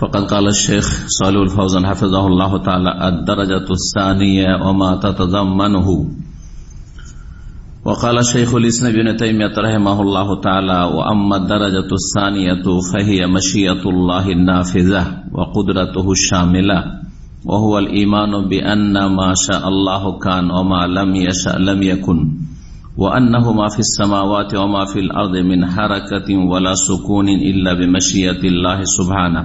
فقد قال الشيخ صالح الفوزان حفظه الله تعالى الدرجة الثانية وما تتضمنه وقال الشيخ الإسلام بن تيمية رحمه الله تعالى وأما الدرجة الثانية فهي مشيئة الله النافذة وقدرته الشاملة وهو الإيمان بأن ما شاء الله كان وما لم يشاء لم يكن وأنه ما في السماوات وما في الأرض من حركة ولا سكون إلا بمشيئة الله سبحانه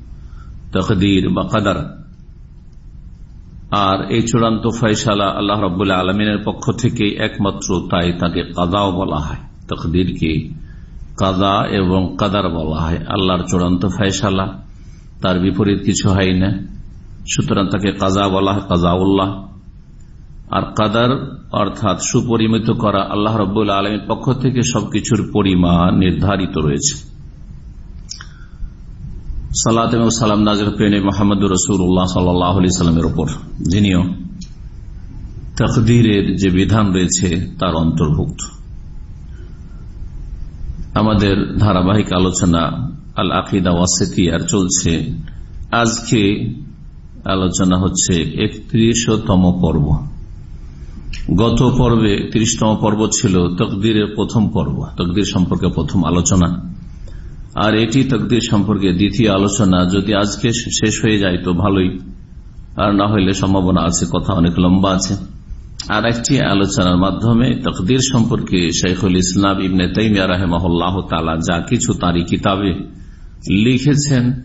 তকদির বা কাদার। আর এই চূড়ান্ত ফয়সালা আল্লাহ রবাহ আলমিনের পক্ষ থেকে একমাত্র তাই তাকে কাদাও বলা হয়। তকদিরকে কাদা এবং কাদার বলা হয়। আল্লাহর চূড়ান্ত ফয়সালা, তার বিপরীত কিছু হয় না। সুতরাং তাকে কাজা বলা হয় কাজাউল্লাহ আর কাদার অর্থাৎ সুপরিমিত করা আল্লাহ রব্বুল্লা আলমীর পক্ষ থেকে সবকিছুর পরিমাণ নির্ধারিত রয়েছে। সালাম মোহাম্মদ রসুল্লাহ সাল্লামের যিনিও তকদিরের যে বিধান রয়েছে তার অন্তর্ভুক্ত। আমাদের ধারাবাহিক আলোচনা আল আকিদা ওয়াসেতিয়ার চলছে। আজকে আলোচনা হচ্ছে একত্রিশতম পর্ব। গত পর্বে ত্রিশতম পর্ব ছিল তকদিরের প্রথম পর্ব। তকদির সম্পর্কে প্রথম আলোচনা। আর এটি তকদির সম্পর্কে দ্বিতীয় আলোচনা। যদি আজকে শেষ হয়ে যায় তো ভালোই। আর না হইলে সম্ভাবনা আছে, কথা অনেক লম্বা আছে। আর একটি আলোচনার মাধ্যমে তকদির সম্পর্কে শেখুল ইসলাম ইবনে তাইমিয়া রাহেমাহ তালা যা কিছু তারই কিতাবে লিখেছেন,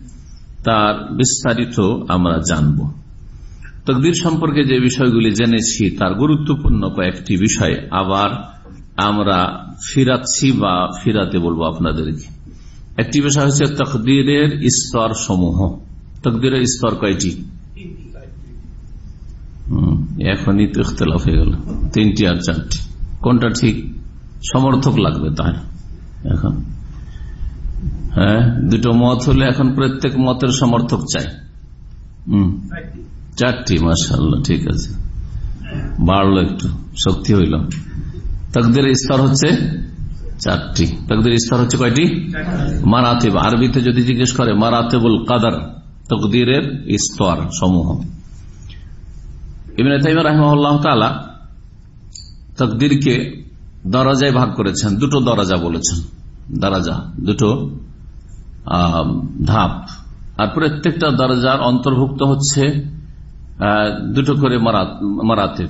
তার বিস্তারিত আমরা জানব। তকদির সম্পর্কে যে বিষয়গুলি জেনেছি, তার গুরুত্বপূর্ণ কয়েকটি বিষয়। আবার আমরা ফিরাচ্ছি বা ফিরাতে বলব আপনাদেরকে। একটি বিষয় হচ্ছে তকদিরের স্তর সমূহ। তকদিরের স্তর কয়টি? এখনই তো ইখতলাফ হয়ে গেল। তিনটি আর চারটি। কোনটা ঠিক? সমর্থক লাগবে তাই। এখন। হ্যাঁ দুটো মত হলে এখন প্রত্যেক মতের সমর্থক চাই। চারটি মাসাল্লাহ ঠিক আছে। বাড়লো একটু, শক্তি হইল। তকদের স্তর হচ্ছে চারটি। তকদের স্তর হচ্ছে কয়টি? মারাতেব। আরবিতে যদি জিজ্ঞেস করে, মারাতেবুল কাদার তকদিরের স্তর সমূহ। ইমিন তাইম রহমাল্লাহ তকদিরকে দরজায় ভাগ করেছেন, দুটো দরজা বলেছেন। দরজা, দুটো ধাপ। আর প্রত্যেকটা দরজার অন্তর্ভুক্ত হচ্ছে দুটো করে মারাতেব।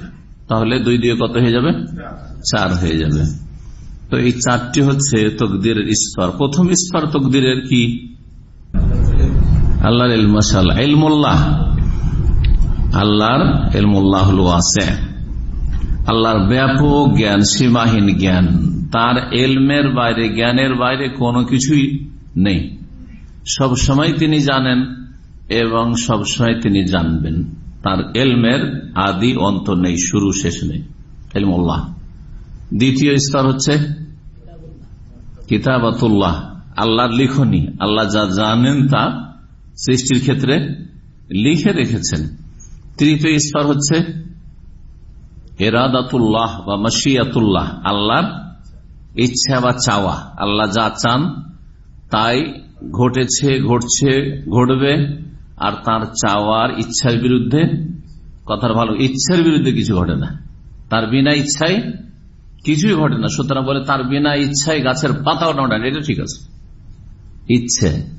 তাহলে দুই দিয়ে কত হয়ে যাবে? চার হয়ে যাবে। তো এই চারটি হচ্ছে তকদিরের স্তর। প্রথম স্তর তকদিরের কি? আল্লাহর এলমাসাল এলমুল্লাহ আল্লাহর এলমুল্লাহ আছে। আল্লাহর ব্যাপক জ্ঞান, সীমাহীন জ্ঞান। তার এলমের বাইরে, জ্ঞানের বাইরে কোনো কিছুই নেই। সব সময় তিনি জানেন এবং সব সময় তিনি জানবেন। তার এলমের আদি অন্ত নেই, শুরু শেষ নেই। এলমুল্লাহ দ্বিতীয় স্তর হচ্ছে কিতাবাতুল্লাহ, আল্লাহর লিখনি। আল্লাহ যা জানেন তা সৃষ্টির ক্ষেত্রে লিখে রেখেছেন। তৃতীয় স্তর হচ্ছে এরাদাতুল্লাহ বা মশিয়াতুল্লাহ, আল্লাহর ইচ্ছা বা চাওয়া। আল্লাহ যা চান তাই ঘটেছে, ঘটছে, ঘটবে, আর তার চাওয়ার ইচ্ছার বিরুদ্ধে, কথার ভালো, ইচ্ছার বিরুদ্ধে কিছু ঘটে না। তার বিনা ইচ্ছায় কিছুই ঘটে না। সুতরাং বলে, তার বিনা ইচ্ছায় গাছের পাতাও নড়ে এটা ঠিক আছে। ইচ্ছে।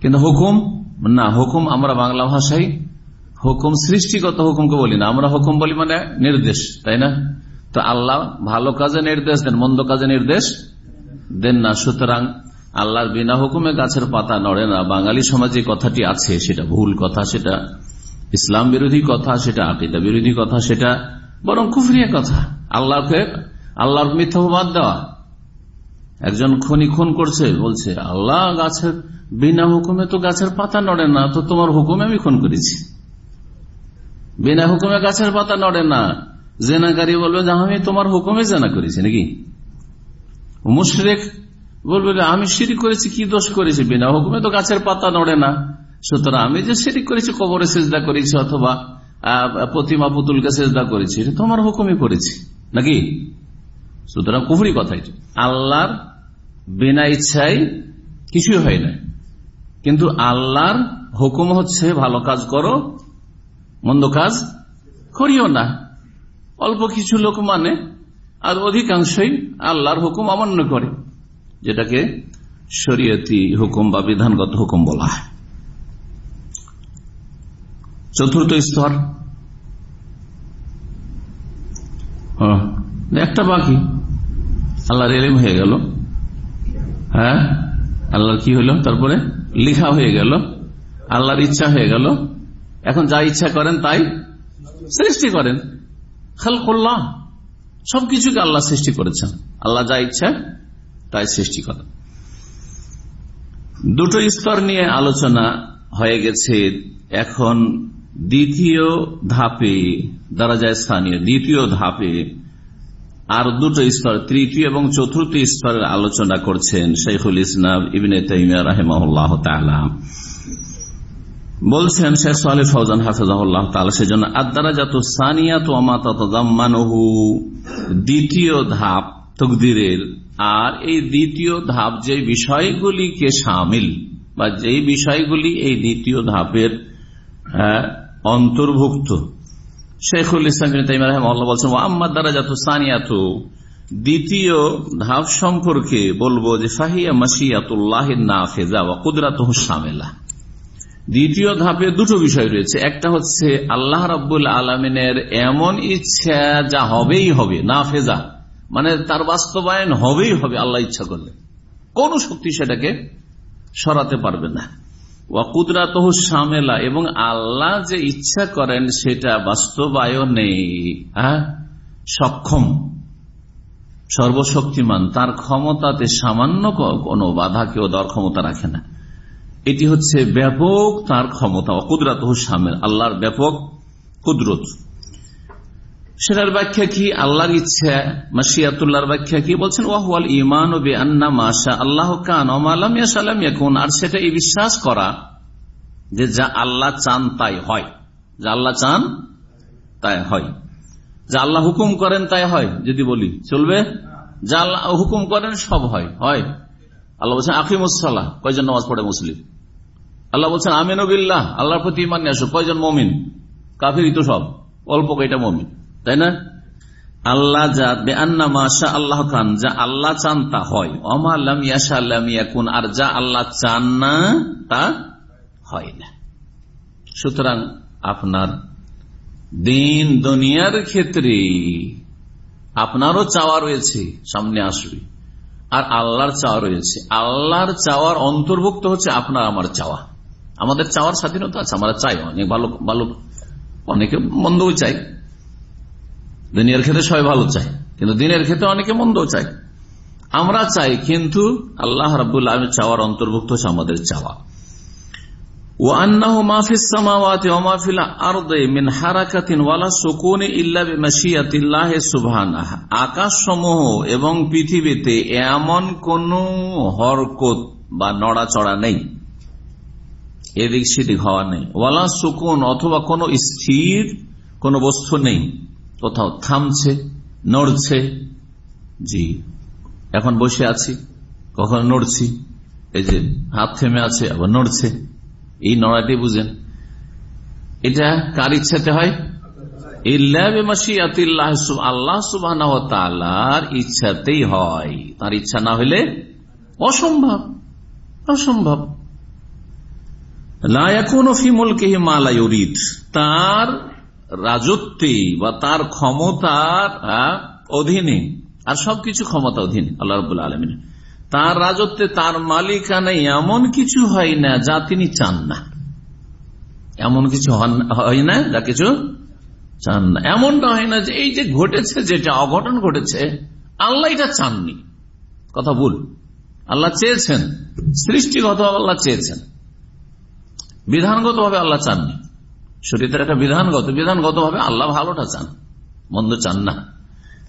কিন্তু হুকুম? না, হুকুম আমরা বাংলা ভাষায় হুকুম, সৃষ্টিগত হুকুমকে বলি না। আমরা হুকুম বলি মানে নির্দেশ, তাই না? তো আল্লাহ ভালো কাজে নির্দেশ দেন, মন্দ কাজে নির্দেশ দেন না। সুতরাং আল্লাহর বিনা হুকুমে গাছের পাতা নড়ে না। বাঙালি সমাজে কথাটি আছে, সেটা ভুল কথা, সেটা ইসলাম বিরোধী কথা, সেটা আকিদা বিরোধী কথা, সেটা বরং কুফরিয়া কথা। আল্লাহকে, আল্লাহর মিথ্যাবাদ দেওয়া। একজন খনি খুন করছে, বলছে, আল্লাহ গাছের বিনা হুকুমে তো গাছের পাতা নড়ে না, তো তোমার হুকুমে আমি খুন করেছি। বিনা হুকুমে গাছের পাতা নড়ে না। জেনাকারী বলবে যে, আমি তোমার হুকুমে জেনা করেছি, নাকি? মুশরেক বলবে আমি সিঁড়ি করেছি, কি দোষ করেছি? বিনা হুকুমে তো গাছের পাতা নড়ে না। সুতরাং আমি যে সিঁড়ি করেছি, কবরে সেজদা করেছি অথবা প্রতিমা পুতুলকে সেজদা করেছি তোমার হুকুমে করেছি। নাকি? সুতরাং কুফরি কথা আল্লাহর বিনা ইচ্ছায় কিছুই হয় না। কিন্তু আল্লাহর হুকুম হচ্ছে ভালো কাজ করো, মন্দ কাজ করিও না। অল্প কিছু লোক মানে আর অধিকাংশই আল্লাহর হুকুম অমান্য করে, যেটাকে শরীয়তি হুকুম বা বিধানগত হুকুম বলা হয়। চতুর্থ স্তর একটা বাকি। আল্লাহর এলিম হয়ে গেল। হ্যাঁ? আল্লাহর কি হইল তারপরে লিখা হয়ে গেল। আল্লাহর ইচ্ছা হয়ে গেল। এখন যা ইচ্ছা করেন তাই সৃষ্টি করেন। খাল খালকুল্লাহ। সবকিছুকে আল্লাহ সৃষ্টি করেছেন। আল্লাহ যা ইচ্ছা তাই সৃষ্টি করেন। দুটো স্তর নিয়ে আলোচনা হয়ে গেছে। এখন দ্বিতীয় ধাপে দ্বারা যায় স্থানীয় দ্বিতীয় ধাপে আর দুটো স্তর, তৃতীয় এবং চতুর্থ স্তরের আলোচনা করছেন শেখুল ইসলাম ইবিনে তাইমিয়া রাহেমাহুল্লাহ বলছেন, শেখ সালে ফৌজান হাফিজাহুল্লাহ সেজন্য আদারা জাত সানিয়া তো আমাতাহু দ্বিতীয় ধাপ তকদিরের, আর এই দ্বিতীয় ধাপ যে বিষয়গুলিকে সামিল বা যেই বিষয়গুলি এই দ্বিতীয় ধাপের অন্তর্ভুক্ত। শেখুল ইসলাম তাইমাল্লাহ বলছেন আম্মাদ দ্বারা যত সানিয়াত? দ্বিতীয় ধাপ সম্পর্কে বলব যে, ফাহিয়া মাসিয়াতুল্লাহ নাফেজা কুদরাত সামেলা দ্বিতীয় ধাপে দুটো বিষয় রয়েছে। একটা হচ্ছে, আল্লাহ রাব্বুল আলমিনের এমন ইচ্ছা যা হবেই হবে না ফেজা মানে তার বাস্তবায়ন হবেই হবে, আল্লাহ ইচ্ছা করলে। কোন শক্তি সেটাকে সরাতে পারবে না। ওয়াকুদরাত সামেলা এবং আল্লাহ যে ইচ্ছা করেন সেটা বাস্তবায়নে হ্যাঁ? সক্ষম, সর্বশক্তিমান, তার ক্ষমতাতে সামান্য কোনো বাধা কেউ দর ক্ষমতা রাখে না। এটি হচ্ছে ব্যাপক তার ক্ষমতা অকুদরাত সামেল আল্লাহর ব্যাপক কুদরত। সেটার ব্যাখ্যা কি? আল্লাহর ইচ্ছা মাসিয়াতুল্লাহর ব্যাখ্যা কি? বলছেন, ওয়াহুয়াল ইমান ও বেআন্না মাসা আল্লাহ কান ওমালাম এখন আর সেটা এই বিশ্বাস করা যে যা আল্লাহ চান তাই হয়। যা আল্লাহ চান তাই হয়। যা আল্লাহ হুকুম করেন তাই হয়, যদি বলি। চলবে? যা আল্লাহ হুকুম করেন সব হয় হয়। আল্লাহ বলছেন আকিমুসাল্লাহ কয়জন নামাজ পড়ে মুসলিম? আল্লাহ বলছেন আমিনবিল্লাহ আল্লাহর প্রতি ইমান নিয়ে আসো। কয়জন মমিন? কাফির তো সব। অল্প কয়টা মমিন? তাই না? আল্লাহ যা, বেআন্না মাশা আল্লাহ খান, যা আল্লাহ চান তা হয়। অমাল্লাম ইয়াশা আল্লাম ইয়াকুন, আর যা আল্লাহ চান না তা হয় না। সুতরাং আপনার দিন দুনিয়ার ক্ষেত্রে আপনারও চাওয়া রয়েছে, সামনে আসবে। আর আল্লাহর চাওয়া রয়েছে। আল্লাহর চাওয়ার অন্তর্ভুক্ত হচ্ছে আপনার আমার চাওয়া। আমাদের চাওয়ার স্বাধীনতা আছে, আমরা চাই অনেক ভালো ভালো, অনেকে মন্দও চাই। দুনিয়ার ক্ষেত্রে সবাই ভালো চাই কিন্তু দিনের ক্ষেত্রে অনেকে মন্দ চাই আমরা চাই, কিন্তু আল্লাহ রাবুল আলম চাওয়ার অন্তর্ভুক্ত হচ্ছে আমাদের চাওয়া। সুবহানাহ। আকাশসমূহ এবং পৃথিবীতে এমন কোন হরকত বা নড়াচড়া নেই। এদিক সেদিক হওয়া নেই। ওয়ালা সুকুন অথবা কোনো স্থির কোনো বস্তু নেই। কোথাও থামছে, নড়ছে, জি, এখন বসে আছি, কখনো নড়ছি, এই যে হাত থেমে আছে, আবার নড়ছে, এই নড়াটি বুঝেন। এটা কার ইচ্ছাতে হয়? ইচ্ছাতেই হয়। তার ইচ্ছা না হলে অসম্ভব অসম্ভব। তার রাজত্বে বা তার ক্ষমতার অধীনে। আর সবকিছু ক্ষমতা অধীন, আল্লাহ রব আলমিন। তার রাজত্বে তার মালিকানায় এমন কিছু হয় না যা তিনি চান না। এমন কিছু হয় না যা কিছু চান না। এমনটা হয় না যে এই যে ঘটেছে, যেটা অঘটন ঘটেছে, আল্লাহ এটা চাননি। কথা ভুল। আল্লাহ চেয়েছেন। সৃষ্টিগত আল্লাহ চেয়েছেন। বিধানগত ভাবে আল্লাহ চাননি। শরীরের একটা বিধানগত বিধানগত ভাবে আল্লাহ ভালোটা চান। মন্দ চান না,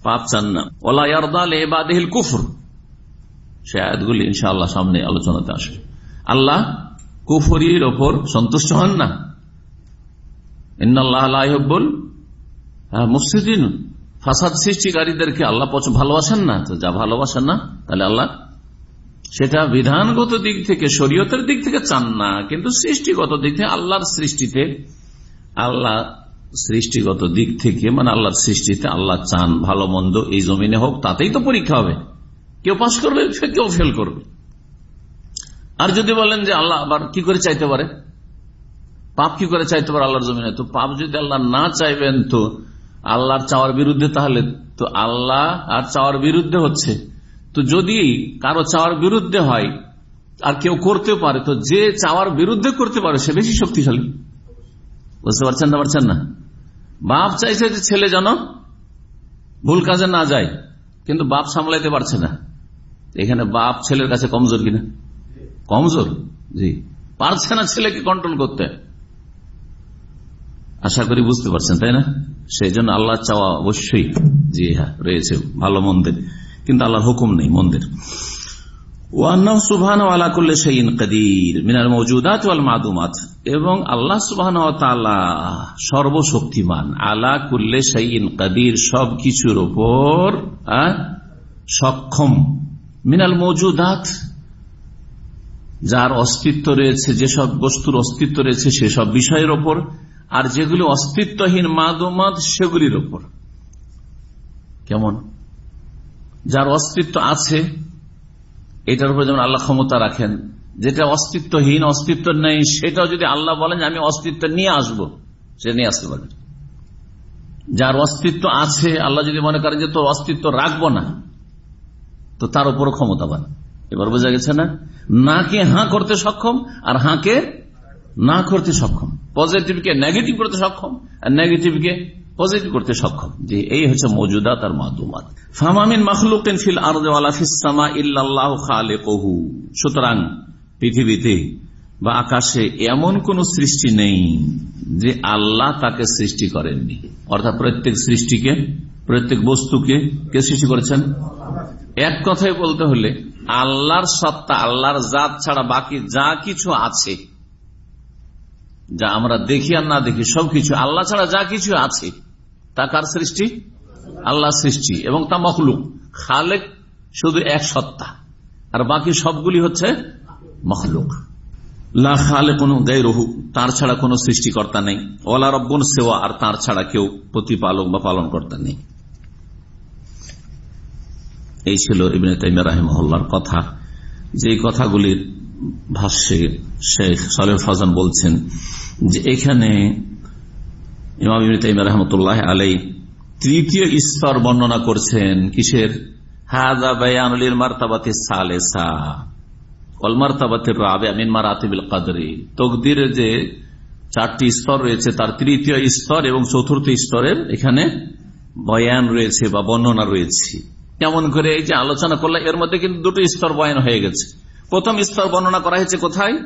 পাপ চান না। ওলা ইয়ারদাল এবাদিল কুফর। সে আয়াতগুলি ইনশাআল্লাহ সামনে আলোচনাতে আসবে। আল্লাহ কুফরির ওপর সন্তুষ্ট হন না। মুসিদিন ফাসাদ সৃষ্টিকারীদেরকে আল্লাহ ভালোবাসেন না। তো যা ভালোবাসেন না, তাহলে আল্লাহ সেটা বিধানগত দিক থেকে, শরীয়তের দিক থেকে চান না। কিন্তু সৃষ্টিগত দিক থেকে আল্লাহর সৃষ্টিতে আল্লাহ সৃষ্টিগত দিক থেকে মানে আল্লাহর সৃষ্টিতে আল্লাহ চান, ভালো, মন্দ, এই জমিনে হোক, তাতেই তো পরীক্ষা হবে। কেউ পাশ করবে, কেউ ফেল করবে। আর যদি বলেন যে আল্লাহ আবার কি করে চাইতে পারে? পাপ কি করে চাইতে পারে আল্লাহর জমিনে? তো পাপ যদি আল্লাহ না চাইবেন, তো আল্লাহর চাওয়ার বিরুদ্ধে তাহলে তো আল্লাহ আর চাওয়ার বিরুদ্ধে হচ্ছে। তো যদি কারও চাওয়ার বিরুদ্ধে হয়, আর কেউ করতে পারে, তো যে চাওয়ার বিরুদ্ধে করতে পারে, সে বেশি শক্তিশালী। বুঝতে পারছেন না পারছেন না? বাপ চাইছে যে ছেলে যেন ভুল কাজে না যায়, কিন্তু বাপ সামলাইতে পারছে না। এখানে বাপ ছেলের কাছে কমজোর কিনা? কমজোর? জি। পারছে না ছেলেকে কন্ট্রোল করতে। আশা করি বুঝতে পারছেন, তাই না? সেই জন্য আল্লাহ চাওয়া অবশ্যই, জি হ্যাঁ রয়েছে, ভালো মন্দির। কিন্তু আল্লাহর হুকুম নেই মন্দির। এবং আল্লাহ সর্বশক্তিমান, আলা ওপর সক্ষম। মিনাল যার অস্তিত্ব রয়েছে, যেসব বস্তুর অস্তিত্ব রয়েছে, সেসব বিষয়ের ওপর, আর যেগুলি অস্তিত্বহীন মাদুমাদ সেগুলির ওপর। কেমন? যার অস্তিত্ব আছে এটার উপর যেমন আল্লাহ ক্ষমতা রাখেন, যেটা অস্তিত্বহীন, অস্তিত্ব নেই, সেটাও যদি আল্লাহ বলেন আমি অস্তিত্ব নিয়ে আসব, সে নিয়ে আসতে পারে যার অস্তিত্ব আছে, আল্লাহ যদি মনে করেন যে তোর অস্তিত্ব রাখব না, তো তার উপরও ক্ষমতাবান এবার বোঝা গেছে না? না নাকে হাঁ করতে সক্ষম আর হাঁকে না করতে সক্ষম। পজিটিভকে নেগেটিভ করতে সক্ষম আর নেগেটিভকে পজিটিভ করতে সক্ষম, যে এই হচ্ছে মজুদাত আর মাদুমাত। ফামামিন মখলুকিন ফিল আরদামা ইল্লাহ খালেকহু। সুতরাং পৃথিবীতে বা আকাশে এমন কোন সৃষ্টি নেই যে আল্লাহ তাকে সৃষ্টি করেননি। অর্থাৎ প্রত্যেক সৃষ্টিকে, প্রত্যেক বস্তুকে কে সৃষ্টি করেছেন? এক কথায় বলতে হলে আল্লাহর সত্তা, আল্লাহর জাত ছাড়া বাকি যা কিছু আছে, যা আমরা দেখি আর না দেখি, সবকিছু আল্লাহ ছাড়া যা কিছু আছে তা কার সৃষ্টি? আল্লাহ সৃষ্টি এবং তা মখলুক। খালেক শুধু এক সত্তা। আর বাকি সবগুলি হচ্ছে মখলুক। তার ছাড়া কোন সৃষ্টিকর্তা নেই। ওলা রব্বন সেওয়া, আর তার ছাড়া কেউ প্রতিপালক বা পালন কর্তা নেই। এই ছিল ইবিন তাইমা রাহিমহল্লার কথা। যে কথাগুলির ভাষ্যে শেখ সালেহ ফাজান বলছেন যে এখানে ইমাম তাইমা রহমতুল্লাহ আলাই তৃতীয় স্তর বর্ণনা করছেন কিসের? হাজা মার্তাবাতি সালেসা যে চারটি স্তর রয়েছে, তার তৃতীয় স্তর এবং চতুর্থ স্তরের এখানে বয়ান রয়েছে বা বর্ণনা রয়েছে। কেমন করে এই যে আলোচনা করলে, এর মধ্যে কিন্তু দুটো স্তর বয়ান হয়ে গেছে। প্রথম স্তর বর্ণনা করা হয়েছে কোথায়?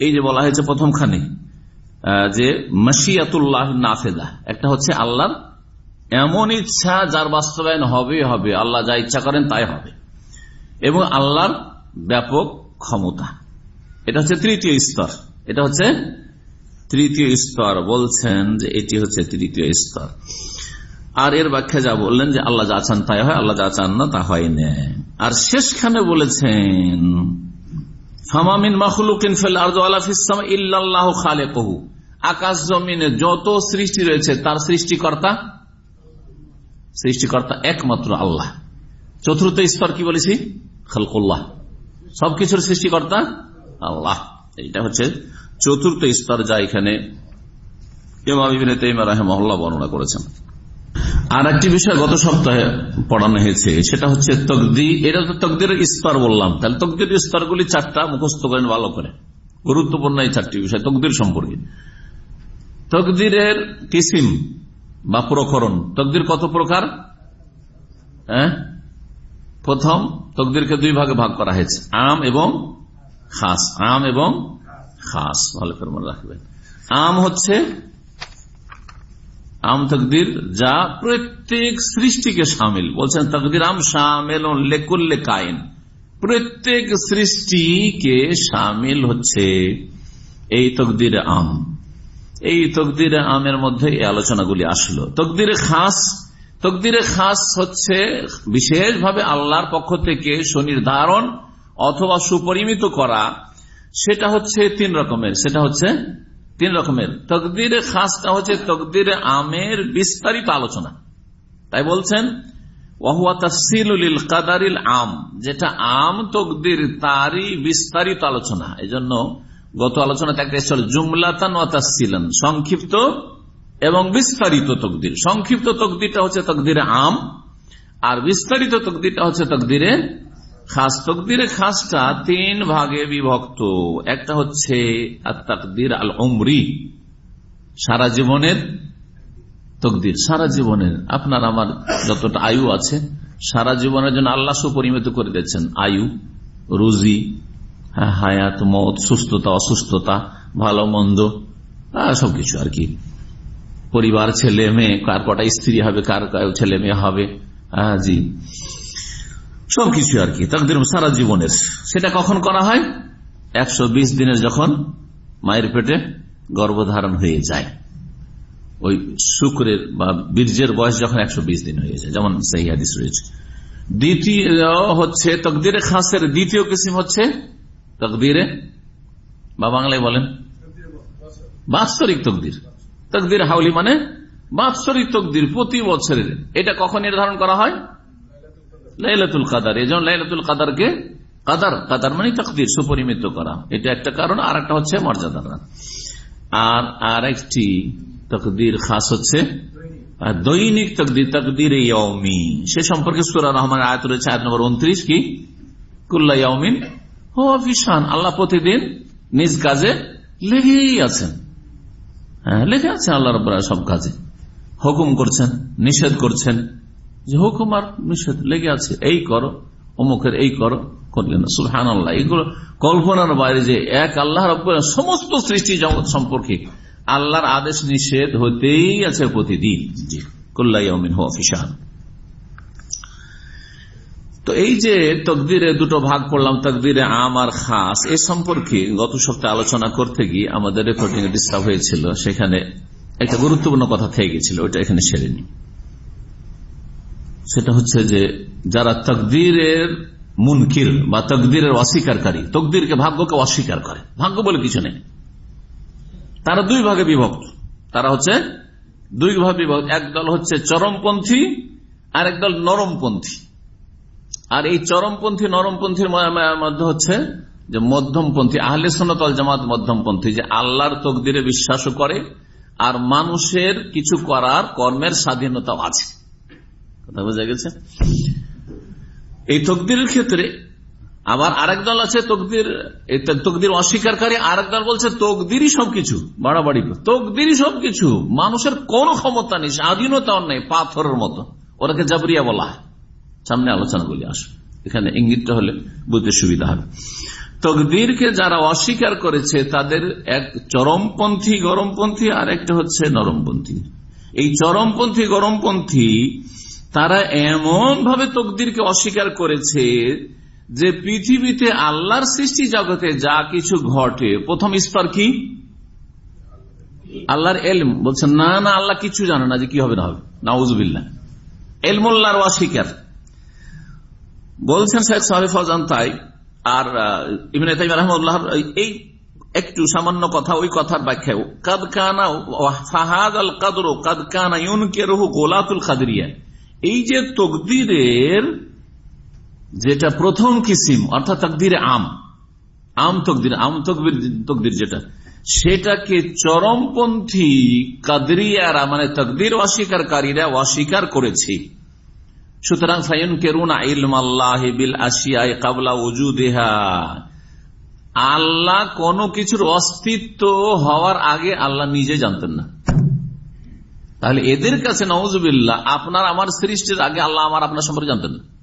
এই যে বলা হয়েছে প্রথমখানে। যে মাসিয়াতুল্লাহ নাফেদা একটা হচ্ছে আল্লাহর এমন ইচ্ছা যার বাস্তবায়ন হবে হবে। আল্লাহ যা ইচ্ছা করেন তাই হবে। এবং আল্লাহর ব্যাপক ক্ষমতা। এটা হচ্ছে তৃতীয় স্তর। এটা হচ্ছে তৃতীয় স্তর। বলছেন যে এটি হচ্ছে তৃতীয় স্তর। আর এর ব্যাখ্যা যা বললেন যে আল্লাহ যা চান তাই হয়, আল্লাহ যা চান না তা হয় না। আর শেষখানে বলেছেন ফামামিন মাহলুকিন ফেল আর্জাম ইল্লাহ খালে কহু আকাশ জমিনে যত সৃষ্টি রয়েছে, তার সৃষ্টিকর্তা? সৃষ্টিকর্তা একমাত্র আল্লাহ। চতুর্থ স্তর কি বলেছি? খালকুল্লাহ। সবকিছুর সৃষ্টিকর্তা আল্লাহ। এটা হচ্ছে চতুর্থ স্তর যা এখানে বর্ণনা করেছেন। আর একটি বিষয় গত সপ্তাহে পড়ানো হয়েছে, সেটা হচ্ছে তকদি এটা তো তকদির স্তর বললাম। তাহলে তকদির স্তরগুলি চারটা মুখস্থ করেন ভালো করে। গুরুত্বপূর্ণ এই চারটি বিষয় তকদির সম্পর্কে। তকদিরের কিসিম বা প্রকরণ, তকদির কত প্রকার? হ্যাঁ? প্রথম, তকদিরকে দুই ভাগে ভাগ করা হয়েছে, আম এবং খাস। আম এবং খাস, ভালো করে মনে রাখবেন। আম হচ্ছে আম তকদির যা প্রত্যেক সৃষ্টিকে সামিল। বলছেন তকদির আম সামিল লেকুল্লে কায়েন প্রত্যেক সৃষ্টিকে সামিল হচ্ছে এই তকদির আম। এই তকদির আমের মধ্যে এই আলোচনাগুলি আসলো। তকদিরে খাস তকদিরে খাস হচ্ছে বিশেষভাবে আল্লাহর পক্ষ থেকে সুনির্ধারণ অথবা সুপরিমিত করা, সেটা হচ্ছে তিন রকমের, সেটা হচ্ছে তিন রকমের। তকদিরে খাসটা হচ্ছে তকদিরে আমের বিস্তারিত আলোচনা। তাই বলছেন কাদারিল আম, যেটা আম তকদির তারই বিস্তারিত আলোচনা। এই জন্য গত আলোচনাতে একটা এসেছিল জুমলাতান ওয়াতাসিলান সংক্ষিপ্ত এবং বিস্তারিত তকদির। সংক্ষিপ্ত তকদিরটা হচ্ছে তকদিরে আম, আর বিস্তারিত তকদিরটা হচ্ছে তকদিরে খাস। তকদিরে খাসটা তিন ভাগে বিভক্ত। একটা হচ্ছে তকদির আল উমরি সারা জীবনের তকদির। সারা জীবনের, আপনার আমার যতটা আয়ু আছে, সারা জীবনের জন্য আল্লাহ সুপরিমিত করে দিয়েছেন। আয়ু, রুজি হায়াত, মত, সুস্থতা, অসুস্থতা, ভালো, মন্দ সবকিছু আর কি। পরিবার, ছেলে, মেয়ে, কার কটা স্ত্রী হবে, কার ছেলে, মেয়ে হবে জি। সবকিছু আর কি, তকদির সারা জীবনের। সেটা কখন করা হয়? একশো বিশ দিনের যখন মায়ের পেটে গর্ভধারণ হয়ে যায়। ওই শুক্রের বা বীর্যের বয়স যখন একশো বিশ দিন হয়ে যায়, যেমন সেই হাদিস রয়েছে। দ্বিতীয় হচ্ছে, তকদিরে খাসের দ্বিতীয় কিসিম হচ্ছে তকদিরে? বা বাংলায় বলেন? বাৎসরিক তকদির। তকদির হাউলি মানে বাৎসরিক তকদির প্রতি বছরের এটা কখন নির্ধারণ করা হয়? লাইলাতুল কাদার। এই জন্য লাইলাতুল কাদারকে কাদার কাদার মানে তকদির, সুপরিমিত করা। এটা একটা কারণ আর একটা হচ্ছে মর্যাদার আর আর একটি তকদির খাস হচ্ছে দৈনিক তকদির তকদির সে সম্পর্কে সুরা রহমান আয়াত রয়েছে, আয়াত নম্বর উনত্রিশ কি? কুল্লা ইয়মিন ফিসান আল্লাহ প্রতিদিন নিজ কাজে লেগেই আছেন। হ্যাঁ লেগে আছেন আল্লাহ রব সব কাজে। হুকুম করছেন, নিষেধ করছেন। যে হুকুম আর নিষেধ, লেগে আছে, এই করো, অমুকের এই করো করলেন সুলহান আল্লাহ এগুলো কল্পনার বাইরে যে এক আল্লাহ সমস্ত সৃষ্টি জগৎ সম্পর্কে আল্লাহর আদেশ নিষেধ হতেই আছে প্রতিদিন। জি কল্লাইমিন হো ফিসান। তো এই যে তকদিরে দুটো ভাগ করলাম, তকদিরে আম আর খাস, এ সম্পর্কে গত সপ্তাহে আলোচনা করতে গিয়ে আমাদের রেকর্ডিং ডিস্টার্ব হয়েছিল, সেখানে একটা গুরুত্বপূর্ণ কথা থেকে গেছিল, ওইটা এখানে সেরে নি সেটা হচ্ছে যে যারা তকদিরের মুনকির বা তকদিরের অস্বীকারী তকদিরকে ভাগ্যকে অস্বীকার করে, ভাগ্য বলে কিছু নেই। তারা দুই ভাগে বিভক্ত। তারা হচ্ছে দুই ভাগে বিভক্ত একদল হচ্ছে চরমপন্থী আর একদল নরমপন্থী। আর এই চরমপন্থী নরমপন্থীর মধ্যে হচ্ছে যে মধ্যমপন্থী, আহলে সোনতল জামাত মধ্যমপন্থী, যে আল্লাহর তকদিরে বিশ্বাসও করে আর মানুষের কিছু করার কর্মের স্বাধীনতাও আছে। কথা বোঝা গেছে? এই তকদিরের ক্ষেত্রে আবার আরেক দল আছে, তকদির তকদির অস্বীকারী, আরেক দল বলছে তকদিরই সবকিছু, বাড়াবাড়ি তকদিরই সবকিছু, মানুষের কোন ক্ষমতা নেই স্বাধীনতাও নেই, পাথরের মতো ওরাকে জাবরিয়া বলা হয়। সামনে আলোচনাগুলি আস। এখানে ইঙ্গিতটা হলে বুঝতে সুবিধা হবে। তকদিরকে যারা অস্বীকার করেছে, তাদের এক চরমপন্থী, গরমপন্থী আর একটা হচ্ছে নরমপন্থী। এই চরমপন্থী, গরমপন্থী, তারা এমন ভাবে তকদিরকে অস্বীকার করেছে যে পৃথিবীতে আল্লাহর সৃষ্টি জগতে যা কিছু ঘটে, প্রথম স্তর কি? আল্লাহর এলম। বলছেন, না না, আল্লাহ কিছু জানে না যে কি হবে না হবে। নাউজবিল্লা এলমুল্লাহর অস্বীকার। বলছেন সাহেব ফজান তাই, আর ইমিন রহমুল্লাহ এই একটু সামান্য কথা, ওই কথার ব্যাখ্যা কাদ কানা ফাহাদ আল কাদর, কাদ কানা ইউন গোলাতুল এই যে তকদিরের যেটা প্রথম কিসিম, অর্থাৎ তকদিরে আম আম তকদির, আম তকবির, তকদির যেটা, সেটাকে চরমপন্থী কাদরিয়ারা মানে তকদির অস্বীকারীরা অস্বীকার করেছে। সুতরাং আল্লাহ কোন কিছুর অস্তিত্ব হওয়ার আগে আল্লাহ নিজে জানতেন না। তাহলে এদের কাছে নওয়াজবিল্লা আপনার আমার সৃষ্টির আগে আল্লাহ আমার আপনার সম্পর্কে জানতেন না।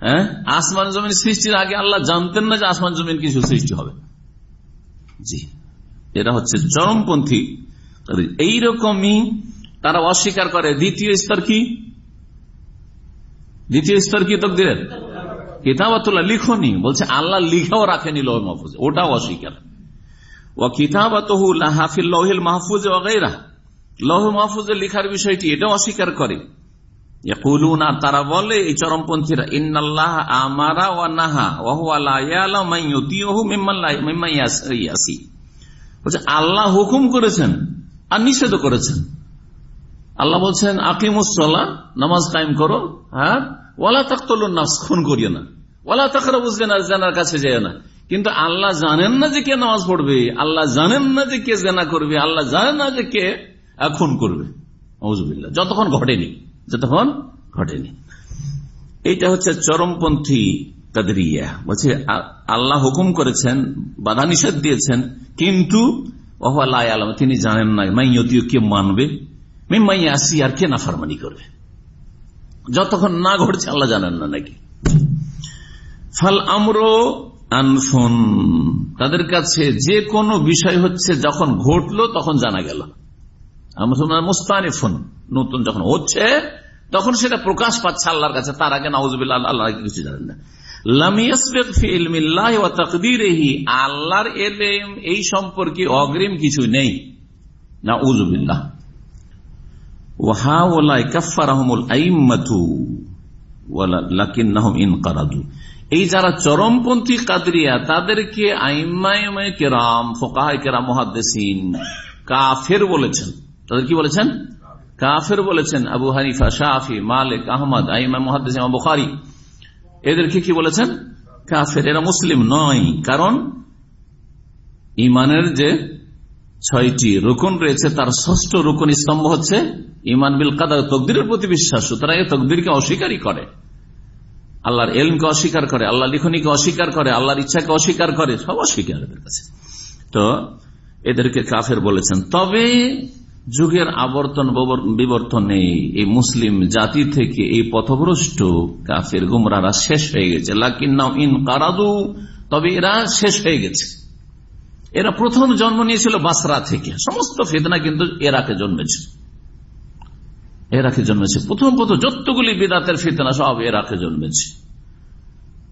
হ্যাঁ? আসমান জমিন সৃষ্টির আগে আল্লাহ জানতেন না যে আসমান জমিন কিছু সৃষ্টি হবে। জি। এটা হচ্ছে চরমপন্থী। এইরকমই তারা অস্বীকার করে। দ্বিতীয় স্তর কি? দ্বিতীয় স্তর কি তকদিরের? কিতাবাতুল্লাহ, লিখনি। বলছে, আল্লাহ লিখাও রাখেনি লোহ মাহফুজ। ওটাও অস্বীকার। ও কিতাবাতহু হাফিল লহিল মাহফুজ ওগাইরা লহ মাহফুজের লিখার বিষয়টি এটাও অস্বীকার করে। তারা বলে, এই চরমপন্থীরা, ইন্নাল্লাহ আমারা ওয়া নাহা আল্লাহ হুকুম করেছেন আর নিষেধ করেছেন। আল্লাহ বলছেন আকিমুসলা নামাজ কায়েম করো হ্যাঁ? ওয়ালা তাকতল নাফস, খুন করিও না। ওয়ালা তাকরা বুঝবে না জানার কাছে যায় না। কিন্তু আল্লাহ জানেন না যে কে নামাজ পড়বে, আল্লাহ জানেন না যে কে জানা করবে, আল্লাহ জানেন না যে কে খুন করবে। যতক্ষণ ঘটেনি যতক্ষণ ঘটেনি। এইটা হচ্ছে চরমপন্থী কাদরিয়া বলছে আল্লাহ হুকুম করেছেন, বাধা নিষেধ দিয়েছেন, কিন্তু ওহ আল্লাহ আলম, তিনি জানেন না মাইয়তীয় কে মানবে? মাই আসি আর কে নাফারমানি করবে? যতক্ষণ না ঘটছে আল্লাহ জানেন না নাকি। ফাল আমরো আনফুন। তাদের কাছে যে কোনো বিষয় হচ্ছে যখন ঘটলো তখন জানা গেল। মুস্তানিফুন। নতুন যখন হচ্ছে, তখন সেটা প্রকাশ পাচ্ছে আল্লাহর কাছে। তার আগে নাউজবিল্লা আল্লাহ কিছু জানেন না। আল্লাহর এই সম্পর্কে অগ্রিম কিছু নেই। না উজবিল্লাহ এই যারা চরমপন্থী কাদরিয়া, তাদেরকে আইমায় কেরাম ফোকাহ কেরাম, মহাদ্দেসিন, কাফের বলেছেন। তাদের কি বলেছেন? কাফের বলেছেন আবু হানিফা শাহি মালিক, আহমদ আইমা মহাদ্দেস বুখারি। এদেরকে কি বলেছেন? কাফের, এরা মুসলিম নয়। কারণ ইমানের যে ছয়টি রুকন রয়েছে, তার ষষ্ঠ রুকন স্তম্ভ হচ্ছে ইমান বিল কাদার তকদিরের প্রতি বিশ্বাস। সুতরাং এই তকদিরকে অস্বীকারই করে। আল্লাহর এলমকে অস্বীকার করে আল্লাহ লিখনিকে অস্বীকার করে, আল্লাহর ইচ্ছাকে অস্বীকার করে, সব অস্বীকার কাছে। তো এদেরকে কাফের বলেছেন, তবে যুগের আবর্তন বিবর্তনে এই মুসলিম জাতি থেকে এই পথভ্রষ্ট কাফের গুমরারা শেষ হয়ে গেছে। লাকিন তবে এরা শেষ হয়ে গেছে। এরা প্রথম জন্ম নিয়েছিল বাসরা থেকে। সমস্ত ফেদনা কিন্তু এরাকে জন্মেছে। এরাকে জন্মেছে। প্রথম প্রথম যতগুলি বেদাতের ফেতনা সব এরাকে জন্মেছে।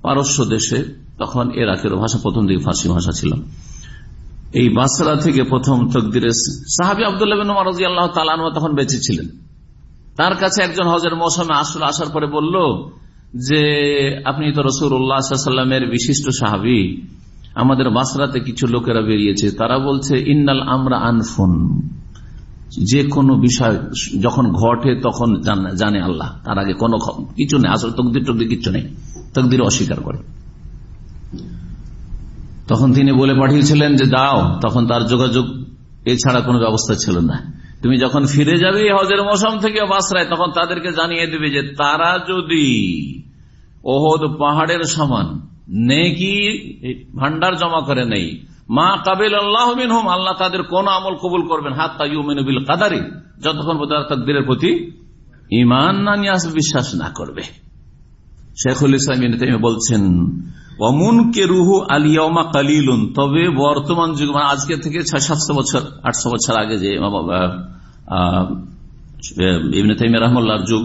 পারস্য দেশে তখন এরাকের ভাষা প্রথম দিকে ফার্সি ভাষা ছিল। এই বাসরা থেকে প্রথম তকদিরে সাহাবি আবদুল্লাহ তখন বেঁচে ছিলেন। তার কাছে একজন হজের মৌসুমে আসল, আসার পরে বলল যে, আপনি তো রসুর উল্লাহামের বিশিষ্ট সাহাবি। আমাদের বাসরাতে কিছু লোকেরা বেরিয়েছে। তারা বলছে, ইন্নাল আমরা আনফুন। যে কোনো বিষয় যখন ঘটে তখন জানে আল্লাহ। তার আগে কোনো কিছু নেই। আসল তকদির টকদির কিছু নেই। তকদির অস্বীকার করে। তখন তিনি বলে পাঠিয়েছিলেন যে, দাও। তখন তার যোগাযোগ এছাড়া কোনো ব্যবস্থা ছিল না। তুমি যখন ফিরে যাবে হজের মৌসুম থেকে বাসরায় তখন তাদেরকে জানিয়ে দেবে যে, তারা যদি ওহদ পাহাড়ের সমান নেকি ভান্ডার জমা করে নেই। মা কাবিল আল্লাহ হোম আল্লাহ তাদের কোন আমল কবুল করবেন। হাত তাইবিল কাদারি, যতক্ষণ তকদিরের প্রতি ইমান না নিয়ে আসবে, বিশ্বাস না করবে। শেখুল ইসলাম বলছেন অমুন কে রুহু আলিয়ামা কালিলুন তবে বর্তমান যুগ মানে আজকে থেকে ছয়, সাতশো বছর, আটশো বছর আগে যে ইবনে তাইমিয়া রহমুল্লাহর যুগ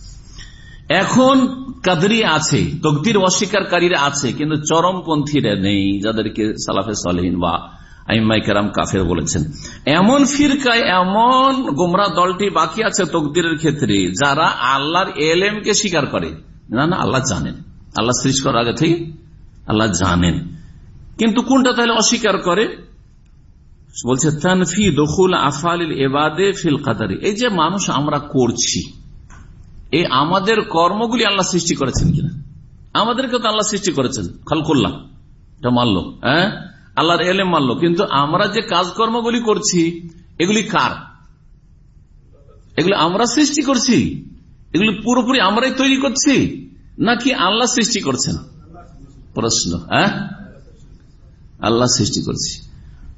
এখন কাদরি আছে, তকদির অস্বীকারীরা আছে, কিন্তু চরমপন্থীরা নেই, যাদেরকে সালাফে সালহীন বা আইমাইকার কাফের বলেছেন। এমন ফিরকায় এমন গোমরা দলটি বাকি আছে তকদিরের ক্ষেত্রে, যারা আল্লাহর এলেমকে স্বীকার করে। না না, আল্লাহ জানেন। আল্লাহ সৃষ্টি করার আগে থেকে আল্লাহ জানেন। কিন্তু কোনটা তাহলে অস্বীকার করে? বলছে, তানফি দখুল আফাল এবাদে ফিল কাদারি। এই যে মানুষ আমরা করছি এই আমাদের কর্মগুলি আল্লাহ সৃষ্টি করেছেন কিনা? আমাদেরকে তো আল্লাহ সৃষ্টি করেছেন খালকুল্লাহ এটা মানল হ্যাঁ? আল্লাহর এলেম মানল কিন্তু আমরা যে কাজকর্মগুলি করছি, এগুলি কার? এগুলি আমরা সৃষ্টি করছি। এগুলি পুরোপুরি আমরাই তৈরি করছি, নাকি আল্লাহ সৃষ্টি করছেন? প্রশ্ন হ্যাঁ? আল্লাহ সৃষ্টি করছি।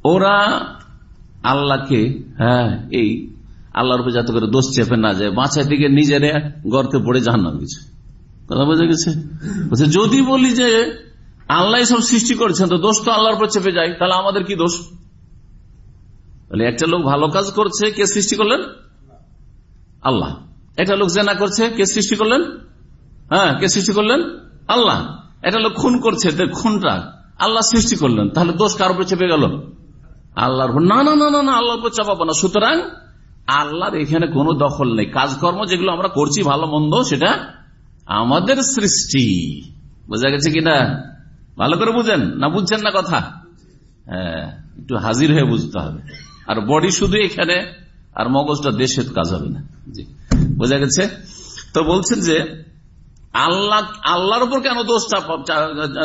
ওরা আল্লাহকে হ্যাঁ এই আল্লাহর উপর যাতে করে দোষ চেপে না যায় বাঁচাই থেকে নিজেরা গর্তে পড়ে জাহান্নাম কিছু কথা বোঝা গেছে? যদি বলি যে আল্লাহ সব সৃষ্টি করছেন, তো দোষ তো আল্লাহর উপর চেপে যায়, তাহলে আমাদের কি দোষ? তাহলে একটা লোক ভালো কাজ করছে, কে সৃষ্টি করলেন? আল্লাহ। একটা লোক জেনা করছে, কে সৃষ্টি করলেন? হ্যাঁ কে সৃষ্টি করলেন? আল্লাহ। একটা লোক খুন করছে খুনটা আল্লাহ সৃষ্টি করলেন, তাহলে দোষ কার উপর চেপে গেল? আল্লাহর না না না না, আল্লাহর উপর চাপাবো না। সুতরাং আল্লাহর এখানে কোনো দখল নেই। কাজকর্ম যেগুলো আমরা করছি, ভালো মন্দ, সেটা আমাদের সৃষ্টি। বোঝা গেছে কিনা ভালো করে বুঝেন? না বুঝছেন না কথা? হ্যাঁ একটু হাজির হয়ে বুঝতে হবে। আর বডি শুধু এখানে, আর মগজটা দেশের কাজ হবে না। জি। বোঝা গেছে? তো বলছেন যে, আল্লাহ, আল্লাহর উপর কেন দোষ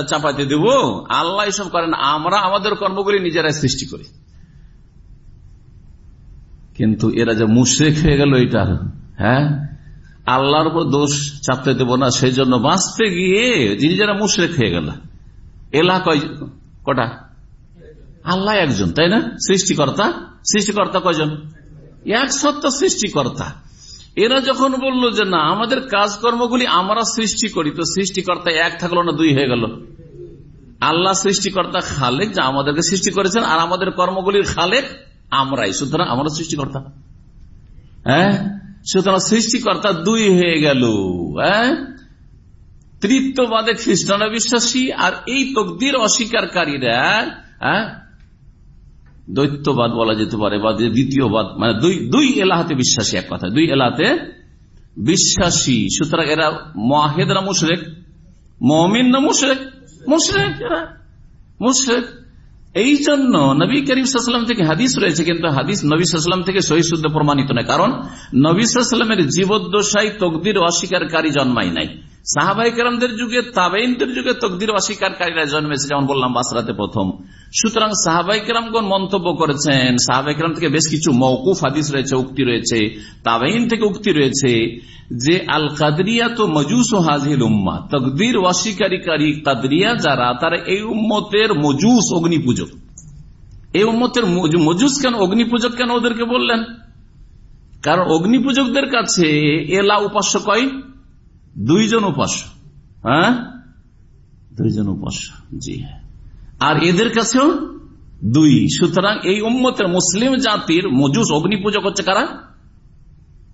চাপাতে দেব? আল্লাহ এসব করেন, আমরা আমাদের কর্মগুলি নিজেরাই সৃষ্টি করি। কিন্তু এরা যে মুশ্রেক হয়ে গেল এটা হ্যাঁ? আল্লাহর উপর দোষ চাপতে দেব না সেই জন্য বাঁচতে গিয়ে যিনি যারা মুশ্রেক হয়ে গেল, এলা কয়, কটা? আল্লাহ একজন, তাই না? সৃষ্টিকর্তা। সৃষ্টিকর্তা কয়জন? এক সত্য সৃষ্টিকর্তা। এরা যখন বলল যে না, আমাদের কাজকর্মগুলি আমরা সৃষ্টি করি, তো সৃষ্টিকর্তা এক থাকল না, দুই হয়ে গেল। আল্লাহ সৃষ্টিকর্তা খালেক, যা আমাদেরকে সৃষ্টি করেছেন, আর আমাদের কর্মগুলির খালেক আমরাই, সুতরাং আমরা সৃষ্টিকর্তা। হ্যাঁ? সুতরাং সৃষ্টিকর্তা দুই হয়ে গেল হ্যাঁ? তৃত্ববাদে বিশ্বাসী, আর এই তকদির অস্বীকারীরা হ্যাঁ? দৈত্যবাদ বলা যেতে পারে, বা দ্বিতীয়বাদ মানে দুই দুই এলাহাতে বিশ্বাসী এক কথা দুই এলাহাতে বিশ্বাসী। সুতরাং এরা মহেদরা মুশরেক মমিন না মুশরেক মুশরেক এরা, মুশরেক। এই জন্য নবী করিম থেকে হাদিস রয়েছে, কিন্তু হাদিস নবী সাল্লাম থেকে সহি শুদ্ধ প্রমাণিত নয়। কারণ নবী সাল্লামের জীবদ্দশায় তকদির অস্বীকারী জন্মাই নাই। সাহাবাই কেরামদের যুগে তাবেইনদের যুগে তকদির অস্বীকারীরা জন্মেছে, যেমন বললাম বাসরাতে প্রথম। সুতরাং সাহাবাই কেরামগণ মন্তব্য করেছেন সাহাবাই কেরাম থেকে বেশ কিছু মৌকুফ হাদিস রয়েছে, উক্তি রয়েছে তাবেইন থেকে উক্তি রয়েছে যে আল কাদরিয়া তো মজুস ও হাজিল উম্মা। তকদির অস্বীকারী কাদরিয়া যারা, তারা এই উম্মতের মজুস অগ্নি পূজক এই উম্মতের মজুস কেন অগ্নি পূজক কেন ওদেরকে বললেন? কারণ অগ্নি পূজকদের কাছে এলা উপাস্য কয় দুইজন উপাস্য। হ্যাঁ? দুইজন উপাস্য, জি। আর এদের কাছেও দুই। সুতরাং এই উম্মতের মুসলিম জাতির মজুস অগ্নি পূজক হচ্ছে কারা?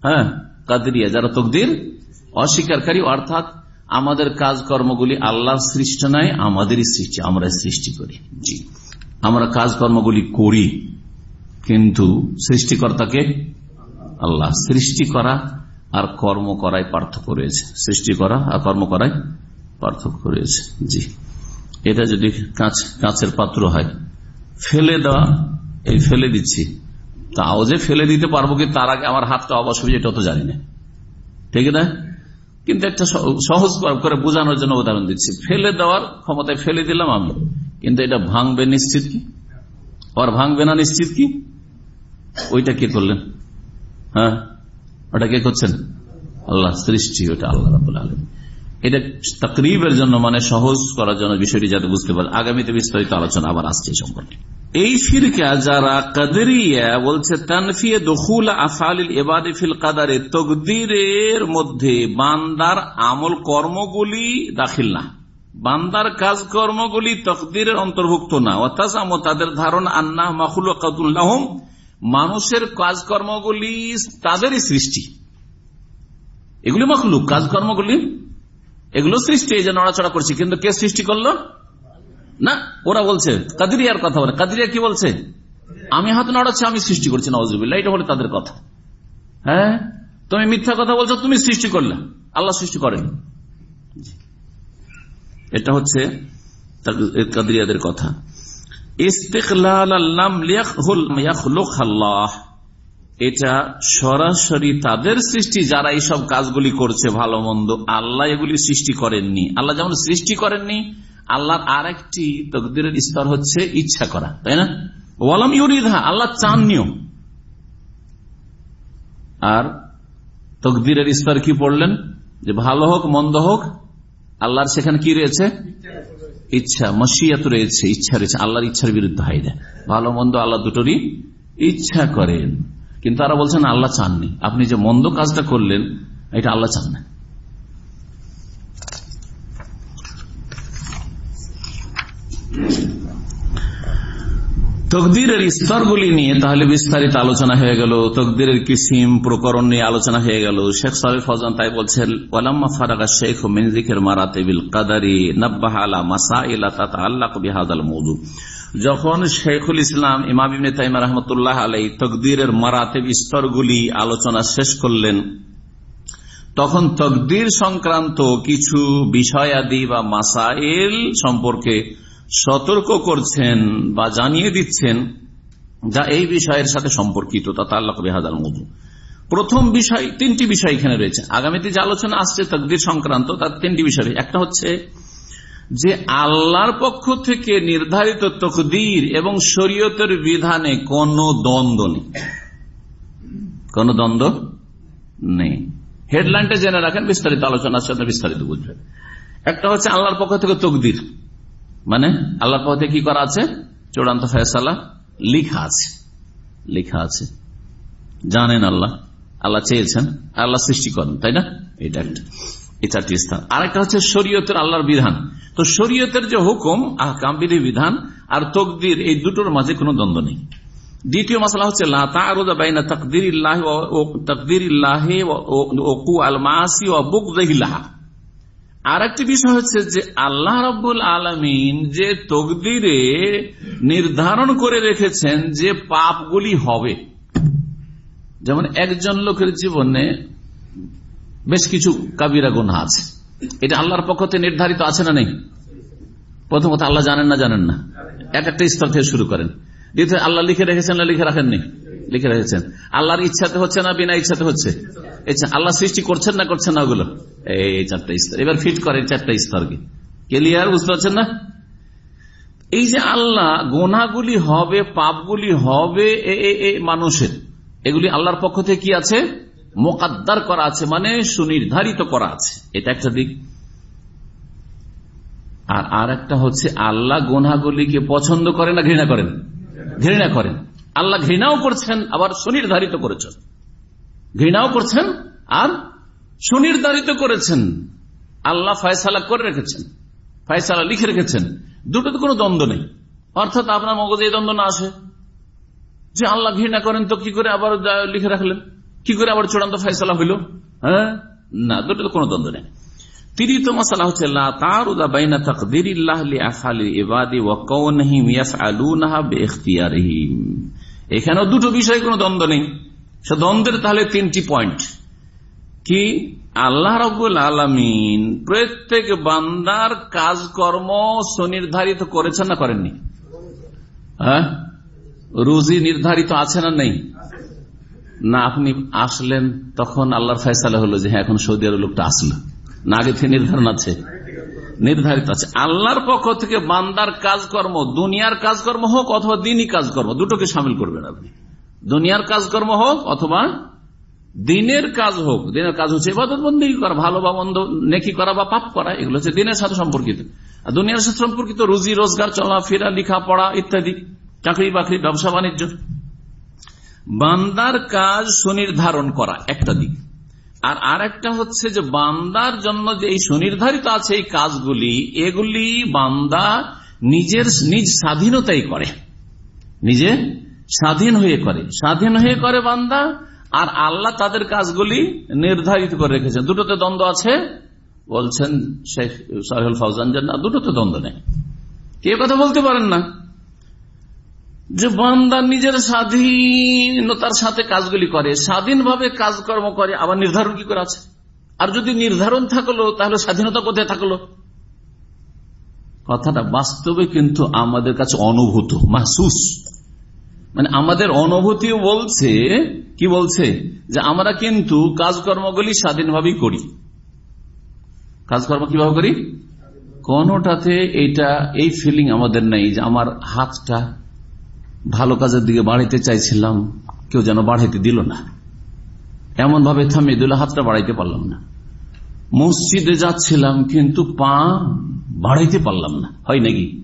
হ্যাঁ? কাদরিয়া। যারা তকদির, অস্বীকারী, অর্থাৎ আমাদের কাজকর্মগুলি আল্লাহ সৃষ্ট নয়, আমাদেরই সৃষ্টি, আমরা সৃষ্টি করি। জি। আমরা কাজকর্মগুলি করি, কিন্তু সৃষ্টিকর্তাকে আল্লাহ সৃষ্টি করা আর কর্ম করায় পার্থক্য রয়েছে। সৃষ্টি করা আর কর্ম করায় পার্থক্য রয়েছে। জি। এটা যদি কাঁচ, কাঁচের পাত্র হয়, ফেলে দেওয়া, এই ফেলে দিচ্ছি, তাও যে ফেলে দিতে পারব কি তার আগে আমার হাতটা অবশ্যই এটা তো জানি না। ঠিক না? কিন্তু একটা সহজ করে বোঝানোর জন্য উদাহরণ দিচ্ছি। ফেলে দেওয়ার ক্ষমতায় ফেলে দিলাম আমি, কিন্তু এটা ভাঙবে নিশ্চিত কি? আর ভাঙবে না নিশ্চিত কি? ওইটা কে করলেন? হ্যাঁ? ওটা কে করছেন? আল্লাহ, সৃষ্টি, ওটা আল্লাহ রাবুল আলম এটা তকরিবের জন্য মানে সহজ করার জন্য বিষয়টি যাতে বুঝতে পারে। আগামীতে বিস্তারিত আলোচনা আবার আসছে এই সম্পর্কে। এই ফিরকা যারা কাদরিয়া বলছে, তানফিয়ে দখুল আফাল এবাদে ফিল কাদারে, তকদিরের মধ্যে বান্দার আমল কর্মগুলি দাখিল না। বান্দার কাজ কর্মগুলি তকদিরের অন্তর্ভুক্ত না। অর্থাৎ তাদের ধারণা আন্না মাহুল কাতুল্লাহম মানুষের কাজকর্মগুলি তাদেরই সৃষ্টি। এগুলি মখলুক, কাজকর্মগুলি, এগুলো সৃষ্টি, এই যে নড়াচড়া করছে। কিন্তু কে সৃষ্টি করল? না, ওরা বলছে, কাদিরিয়ার কথা বলে। কাদিরিয়া কি বলছে? আমি হাত নড়াচ্ছি, আমি সৃষ্টি করছি নওয়াজুবিল্লাহ এটা হলে তাদের কথা। হ্যাঁ? তুমি মিথ্যা কথা বলছো, তুমি সৃষ্টি করলে। আল্লাহ সৃষ্টি করেন। এটা হচ্ছে কাদিরিয়াদের কথা। এটা সরাসরি তাদের সৃষ্টি যারা এইসব কাজগুলি করছে ভালো মন্দ। আল্লাহ এগুলি সৃষ্টি করেননি। আল্লাহ যেমন সৃষ্টি করেননি, আল্লাহর আর একটি তকদিরের স্তর হচ্ছে ইচ্ছা করা, তাই না? ওয়ালাম ইউরিদা আল্লাহ চাননিও। আর তকদিরের স্তর কি পড়লেন? যে ভালো হোক, মন্দ হোক, আল্লাহর সেখানে কি রয়েছে? ইচ্ছা, মসিয়াত রয়েছে, ইচ্ছা রয়েছে, আল্লাহর ইচ্ছার বিরুদ্ধে হয় না। ভালো মন্দ আল্লাহ দুটোরই ইচ্ছা করেন। কিন্তু তারা বলছেন, আল্লাহ চাননি। আপনি যে মন্দ কাজটা করলেন, এটা আল্লাহ চান না। তকদিরের স্তরগুলি নিয়ে তাহলে বিস্তারিত আলোচনা হয়ে গেল। তকদিরের কিসিম, প্রকরণ নিয়ে আলোচনা হয়ে গেল। শেখ সাহেব ফজান তাই বলছেন, ওয়ালাম্মা ফারাগা শেখ মেনজিকের মারাতেবিল কাদারি নব্বাহ আলা মাসা ইলা তাতা আল্লাহ বিহাদাল মৌদু। যখন শেখুল ইসলাম ইমাম ইবনে তাইমা রহমতুল্লাহ আলাই তকদিরের মারাতেব স্তরগুলি আলোচনা শেষ করলেন, তখন তকদির সংক্রান্ত কিছু বিষয়াদি বা মাসাইল সম্পর্কে সতর্ক করছেন বা জানিয়ে দিচ্ছেন যা এই বিষয়ের সাথে সম্পর্কিত, তা মধু প্রথম বিষয়, তিনটি বিষয় এখানে রয়েছে। আগামীতে যে আলোচনা আসছে, তকদির সংক্রান্ত, তার তিনটি বিষয় একটা হচ্ছে যে আল্লাহর পক্ষ থেকে নির্ধারিত তকদির এবং শরীয়তের বিধানে কোন দ্বন্দ্ব নেই। কোন দ্বন্দ্ব নেই। হেডলাইনটা জেনে রাখেন, বিস্তারিত আলোচনা সাথে বিস্তারিত বুঝবেন। একটা হচ্ছে আল্লাহর পক্ষ থেকে তকদির। মানে আল্লাহর পথে কি করা আছে? চূড়ান্ত ফয়সালা লিখা আছে। লিখা আছে। জানেন আল্লাহ। আল্লাহ চেয়েছেন। আল্লাহ সৃষ্টি করেন, তাই না? এটা একটা। এই চারটি স্থান। আরেকটা হচ্ছে শরীয়তের আল্লাহর বিধান। তো শরীয়তের যে হুকুম আহকাম বিধি বিধান আর তকদির, এই দুটোর মাঝে কোনো দ্বন্দ্ব নেই। দ্বিতীয় মশলা হচ্ছে আর একটি বিষয় হচ্ছে যে আল্লাহ রব্বুল আলমিন যে তকদিরে নির্ধারণ করে রেখেছেন যে পাপগুলি হবে। যেমন একজন লোকের জীবনে বেশ কিছু কাবিরা গুণা আছে। এটা আল্লাহর পক্ষ থেকে নির্ধারিত আছে না নেই? প্রথমত আল্লাহ জানেন না জানেন না। এক একটা স্তর থেকে শুরু করেন। দ্বিতীয়, আল্লাহ লিখে রেখেছেন না লিখে রাখেননি? লিখে রেখেছেন। আল্লাহর ইচ্ছাতে হচ্ছে না বিনা ইচ্ছাতে হচ্ছে? আল্লাহ সৃষ্টি করছেন না করছেন না ওগুলো? এই চারটা স্তর। এবার ফিট করে চারটা স্তরকে। ক্লিয়ার, বুঝতে পারছেন না? এই যে আল্লাহ গোনাগুলি হবে, পাপগুলি হবে মানুষের, এগুলি আল্লাহর পক্ষ থেকে কি আছে? মোকাদ্দার করা আছে মানে সুনির্ধারিত করা আছে। এটা একটা দিক। আর আর একটা হচ্ছে, আল্লাহ গোনাগুলিকে পছন্দ করে না ঘৃণা করেন? ঘৃণা করেন। আল্লাহ ঘৃণাও করছেন, আবার সুনির্ধারিত করেছেন। ঘৃণাও করছেন আর সুনির্ধারিত করেছেন। আল্লাহ ফয়সালা করে রেখেছেন। ফয়সালা লিখে রেখেছেন। দুটোতে কোনো দ্বন্দ্ব নেই। অর্থাৎ আপনার মগজে এই দ্বন্দ্ব না আসে। যে আল্লাহ ঘৃণা করেন তো কি করে আবার লিখে রাখলেন? কি করে আবার চূড়ান্ত ফয়সালা হইল? হ্যাঁ? না, দুটোতে কোনো দ্বন্দ্ব নেই। তৃতীয় এখানেও দুটো বিষয় কোনো দ্বন্দ্ব নেই। দ্বন্দ্বের তাহলে তিনটি পয়েন্ট। কি? আল্লাহ রবুল আলমিন প্রত্যেক বান্দার কাজকর্ম সুনির্ধারিত করেছেন না করেননি? হ্যাঁ? রুজি নির্ধারিত আছে না নেই? না, আপনি আসলেন, তখন আল্লাহর ফয়সালা হলো যে হ্যাঁ এখন সৌদি আরব লোকটা আসলো। না, আগে থেকে নির্ধারণ আছে। নির্ধারিত আছে। আল্লাহর পক্ষ থেকে বান্দার কাজকর্ম, দুনিয়ার কাজকর্ম হোক অথবা দিনই কাজকর্ম, দুটোকে সামিল করবেন আপনি। দুনিয়ার কাজকর্ম হোক অথবা দিনের কাজ হোক, দিনের কাজ হচ্ছে এবাদত বন্দী করা, ভালো বা মন্দ, নেকি করা বা পাপ করা, এগুলো হচ্ছে দিনের সাথে সম্পর্কিত। দুনিয়ার সাথে সম্পর্কিত রুজি, রোজগার চলাফেরা লেখা, পড়া ইত্যাদি, চাকরি বাকরি, ব্যবসা বাণিজ্য। বান্দার কাজ সুনির্ধারণ করা, একটা দিক। আর আর একটা হচ্ছে যে বান্দার জন্য যে এই সুনির্ধারিত আছে এই কাজগুলি, এগুলি বান্দা নিজের নিজ স্বাধীনতাই করে। নিজে স্বাধীন হয়ে করে। স্বাধীন হয়ে করে বান্দা আর আল্লাহ তাদের কাজগুলি নির্ধারিত করে রেখেছেন। দুটোতে দ্বন্দ্ব আছে, বলছেন শেখ সাহেল ফৌজান যে, না, দুটোতে দ্বন্দ্ব নেই। কে কথা বলতে পারেন না? যে বান্দা নিজের স্বাধীনতার সাথে কাজগুলি করে, স্বাধীনভাবে কাজকর্ম করে, আবার নির্ধারণ কি করে আছে? আর যদি নির্ধারণ থাকল, তাহলে স্বাধীনতা কোথায় থাকল? কথাটা বাস্তবে কিন্তু আমাদের কাছে অনুভূত, মাহসুস। মানে আমাদের অনুভূতিও বলছে, কি বলছে? যে আমরা কিন্তু কাজকর্মগুলি স্বাধীনভাবেই করি। কাজকর্ম কীভাবে করি? কোনটাতে এইটা এই ফিলিং আমাদের নেই যে আমার হাতটা ভালো কাজের দিকে বাড়াইতে চাইছিলাম, কেউ যেন বাড়াইতে দিল না। এমন ভাবে থামিয়ে দিল, হাতটা বাড়াইতে পারলাম না। মসজিদে যাচ্ছিলাম কিন্তু পা বাড়াইতে পারলাম না। হয় নাকি?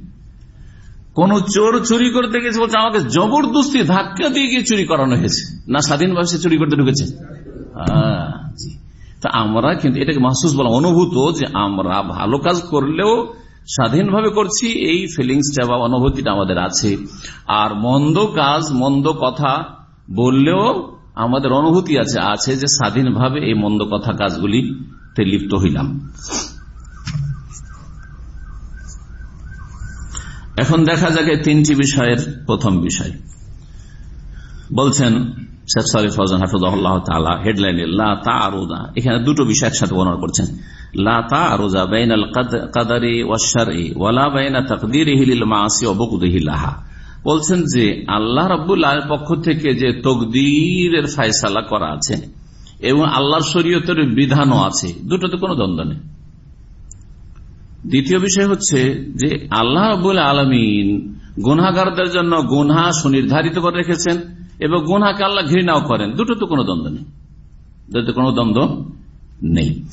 কোন চোর চুরি করতে গেছে বলছে, আমাকে জবরদস্তি ধাক্কা দিয়ে গিয়ে চুরি করানো হয়েছে। না স্বাধীনভাবে সে চুরি করতে ঢুকেছে। তা আমরা কিন্তু এটাকে মাহসুস বলা অনুভূত যে আমরা ভালো কাজ করলেও স্বাধীনভাবে করছি, এই ফিলিংসটা বা অনুভূতিটা আমাদের আছে। আর মন্দ কাজ, মন্দ কথা বললেও আমাদের অনুভূতি আছে আছে যে স্বাধীনভাবে এই মন্দ কথা কাজগুলিতে লিপ্ত হইলাম। এখন দেখা যাক তিনটি বিষয়ের প্রথম বিষয়। বলছেন শেখ সালিফ এখানে দুটো বিষয় একসাথে বর্ণনা করছেন। বলছেন যে আল্লাহ রাবুল্লাহ পক্ষ থেকে যে তকদিরের ফায়সালা করা আছে এবং আল্লাহর শরীয়তের বিধানও আছে, দুটোতে কোনো দ্বন্দ্ব নেই। দ্বিতীয় বিষয় হচ্ছে যে আল্লাহ রবুল আলমিন গুনাগারদের জন্য গুনহা সুনির্ধারিত করে রেখেছেন এবং গুনহাকে আল্লাহ ঘৃণাও করেন। দুটো তো কোনো দ্বন্দ্ব নেই। দুটো কোনো দ্বন্দ্ব নেই।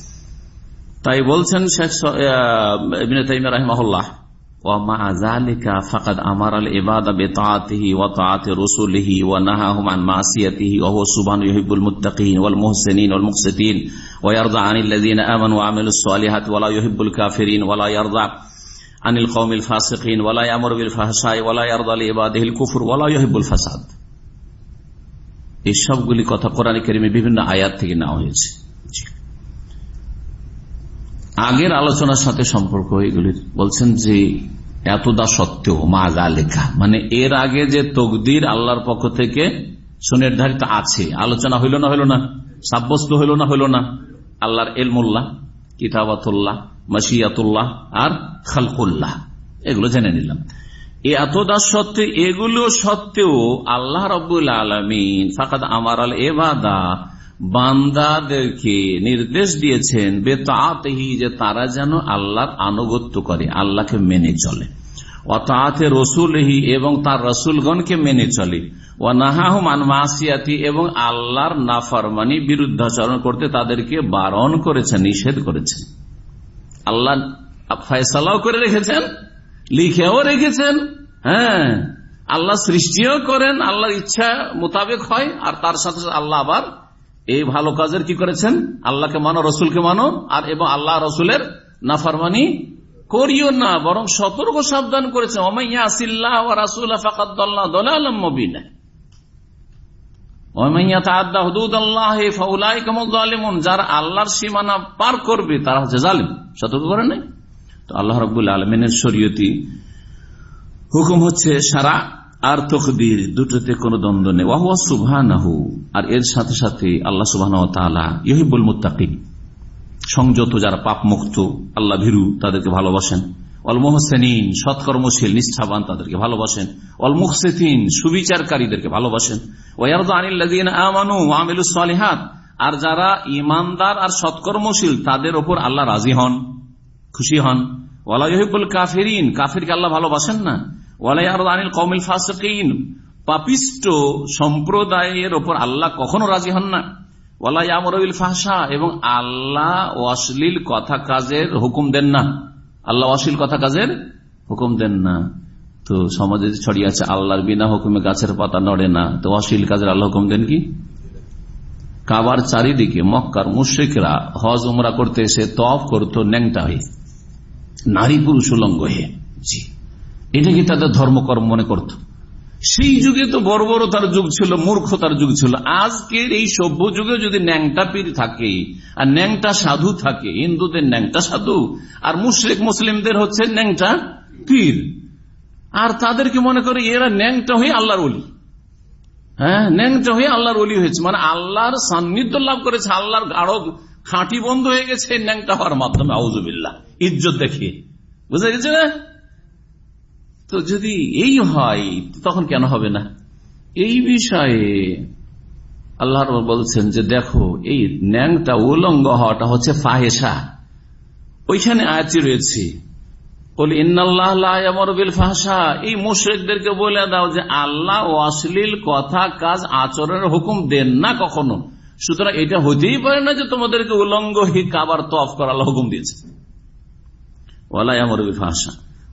তাই বলছেন শেখ রাহিমাহুল্লাহ ومع ذلك فقد امر العباد بطاعته وطاعه رسله ونهاهم عن معصيته وهو سبحانه يحب المتقين والمحسنين والمقسطين ويرضى عن الذين امنوا وعملوا الصالحات ولا يحب الكافرين ولا يرضى عن القوم الفاسقين ولا يامر بالفحشاء ولا يرضى لعباده الكفر ولا يحب الفساد এই সবগুলি কথা কোরআন কেরিমে বিভিন্ন আয়াত থেকে নেওয়া হয়েছে আগের আলোচনার সাথে সম্পর্ক এগুলির। বলছেন যে, এতদা সত্ত্বেও মাজা লেখা মানে এর আগে যে তকদির আল্লাহর পক্ষ থেকে সুনির্ধারিত আছে, আলোচনা হইল না হইল না? সাব্যস্ত হইল না হইল না? আল্লাহর এলমুল্লাহ কিতাবাতুল্লাহ মাসিয়াতুল্লাহ আর খালকুল্লাহ। এগুলো জেনে নিলাম। এ এতদা সত্ত্বে এগুলো সত্ত্বেও আল্লাহ রবুল আলমিন, ফাকাদ আমার আল এবাদা বান্দাদেরকে নির্দেশ দিয়েছেন বেতাহি যে তারা যেন আল্লাহর আনুগত্য করে, আল্লাহকে মেনে চলে। অতাতে রসুলহি, এবং তার রসুলগণকে মেনে চলে। ও নাহাহমান মাসিয়াতি, এবং আল্লাহর নাফরমানি বিরুদ্ধাচরণ করতে তাদেরকে বারণ করেছেন, নিষেধ করেছেন। আল্লাহ ফয়সালাও করে রেখেছেন, লিখেও রেখেছেন হ্যাঁ। আল্লাহ সৃষ্টিও করেন, আল্লাহর ইচ্ছা মোতাবেক হয়, আর তার সাথে আল্লাহ আবার এই ভালো কাজের কি করেছেন? আল্লাহকে মানো, রসুলকে মানো, আর এবং আল্লাহ রসুলের নাফারমানি করিও না, বরং সতর্ক সাবধান করেছেন। যারা আল্লাহর সীমানা পার করবে, তারা হচ্ছে জালিম। সতর্ক করে নাই? তো আল্লাহ রবুল্লা আলমিনের শরীয়তি হুকুম হচ্ছে সারা আর তকদির দুটোতে কোন দ্বন্দ্ব নেই। ওয়াহুয়া সুবহানাহু। আর এর সাথে সাথে আল্লাহ সুবাহ ইহিবুল মুতাকিম সংযত যারা পাপ মুক্ত আল্লাহ ভীরু, তাদেরকে ভালোবাসেন। সৎকর্মশীল, নিষ্ঠাবান, তাদেরকে ভালোবাসেন। সুবিচারকারীদেরকে ভালোবাসেন। আর যারা ইমানদার আর সৎকর্মশীল, তাদের ওপর আল্লাহ রাজি হন, খুশি হন। ওয়ালা ইহিবুল কাফেরিন, কাফিরকে আল্লাহ ভালোবাসেন না। ওয়ালাইয়ারদানিল কৌমিল পাপিষ্ট সম্প্রদায়ের ওপর আল্লাহ কখনো রাজি হন না। ওয়ালাইয়ামরবিল ফাহসা এবং আল্লাহ অশ্লীল কথা কাজের হুকুম দেন না। আল্লাহ অশ্লীল কথা কাজের হুকুম দেন না। তো সমাজে ছড়িয়ে আছে, আল্লাহর বিনা হুকুমে গাছের পাতা নড়ে না। তো অশ্লীল কাজের আল্লাহ হুকুম দেন কি? কাবার চারিদিকে মক্কার মুশ্রিকরা হজ, উমরা করতে এসে তফ করতো ন্যাংটা হয়ে। নারী পুরুষ উলঙ্গ হয়ে। জি। এটা কি তাদের ধর্মকর্ম মনে করত? সেই যুগে তো বড় বড় তার যুগ ছিল, মূর্খতার যুগ ছিল। আজকের এই সভ্য যুগে যদি ন্যাংটা পীর থাকে, আর ন্যাংটা সাধু থাকে, হিন্দুদের ন্যাংটা সাধু, আর মুশ্রিক মুসলিমদের হচ্ছে ন্যাংটা পীর, আর তাদেরকে মনে করে এরা ন্যাংটা হয়ে আল্লাহর অলি হ্যাঁ ন্যাংটা হয়ে আল্লাহর অলি হয়েছে। মানে আল্লাহর সান্নিধ্য লাভ করেছে, আল্লাহর গাঢ় খাঁটি বন্ধ হয়ে গেছে ন্যাংটা হওয়ার মাধ্যমে আউজুবিল্লাহ ইজ্জত দেখিয়ে। বুঝা গেছে না? তো যদি এই হয়, তখন কেন হবে না? এই বিষয়ে আল্লাহ বলছেন যে দেখো, এই ন্যাংটা উলঙ্গ হওয়াটা হচ্ছে ফাহেসা ওইখানে আয়াতি রয়েছে এই মুশ্রিকদেরকে বলে দাও যে আল্লাহ অশ্লীল কথা, কাজ, আচরণের হুকুম দেন না কখনো। সুতরাং এটা হতেই পারে না যে তোমাদেরকে উলঙ্গ হি কাবার তফ করার হুকুম দিয়েছে। ওয়ালাই আমর ফাঁসা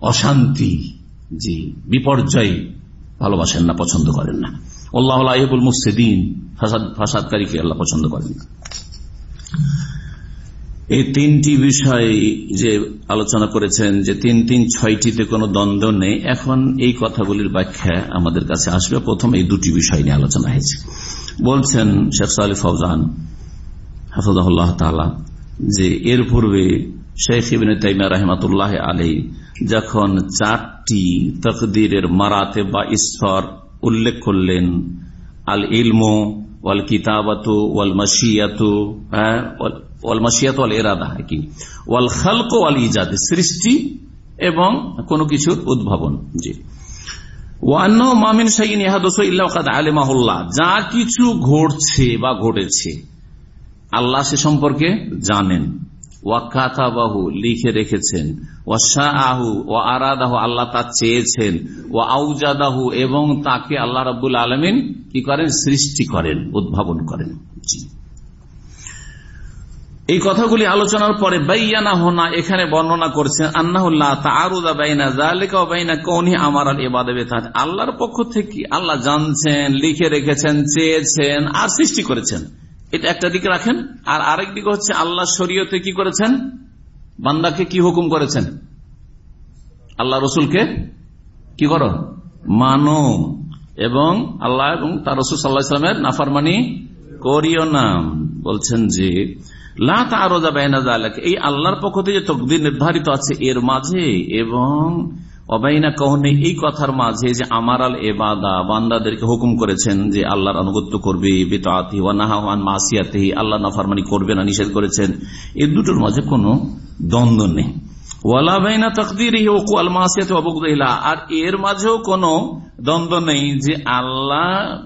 অশান্তি, জি, বিপর্যয় ভালোবাসেন না, পছন্দ করেন না। আল্লাহ আইবুল মুসিদিন ফাসাদকারীকে আল্লাহ পছন্দ করেন না। এই তিনটি বিষয় যে আলোচনা করেছেন, যে তিন তিন, ছয়টিতে কোনো দ্বন্দ্ব নেই, এখন এই কথাগুলির ব্যাখ্যা আমাদের কাছে আসবে। প্রথম এই দুটি বিষয় নিয়ে আলোচনা হয়েছে। বলছেন শেখ সালি ফৌজান হাফুজাহ যে এর পূর্বে শেখ ইবিন তাইমা রহমতুল্লাহ আলী যখন চারটি তকদিরের মারাতে বা ঈশ্বর উল্লেখ করলেন, আল ইলমো, ওয়াল কিতাবাত, ওয়াল মাসিয়াত ওয়াল মাসিয়াত ওয়াল এরাদা কি, ওয়াল খালক, ওয়াল ইজাদ, সৃষ্টি এবং কোন কিছুর উদ্ভাবন, জি। যা কিছু ঘটছে বা ঘটেছে, আল্লাহ সে সম্পর্কে জানেন। ওয়াকাতাবাহু, লিখে রেখেছেন। ওয়াশাহু ও আরাদাহু, আল্লাহ তা চেয়েছেন। ও আউজাদাহু এবং তাকে আল্লাহ রবুল আলমিন কি করেন? সৃষ্টি করেন, উদ্ভাবন করেন। এই কথাগুলি আলোচনার পরে হোনা, এখানে বর্ণনা করছেন আমার আল্লাহর পক্ষ থেকে আল্লাহ জানছেন, লিখে রেখেছেন, চেয়েছেন, আর সৃষ্টি করেছেন। এটা একটা দিকে রাখেন। আর আরেক দিকে হচ্ছে আল্লাহ শরীয়তে কি করেছেন? বান্দাকে কি হুকুম করেছেন? আল্লাহ রসুলকে কি করো? মানো। এবং আল্লাহ এবং তার রসুল সাল্লাহ ইসলামের নাফারমানি করিও নাম বলছেন যে এই আল্লাহর পক্ষ থেকে তকদির নির্ধারিত আছে, এর মাঝে এবং অবাইনা কহনে এই কথার মাঝে যে আমার আল এবাদা, বান্দাদেরকে হুকুম করেছেন যে আল্লাহর আনুগত্য করবে বেতাতি ওয়ানাহান মাসিয়াতে আল্লাহ নাফারমানি করবে না, নিষেধ করেছেন এই দুটোর মাঝে কোনো দ্বন্দ্ব নেই। আর এর মাঝেও কোন দ্বন্দ্ব নেই যে আল্লাহ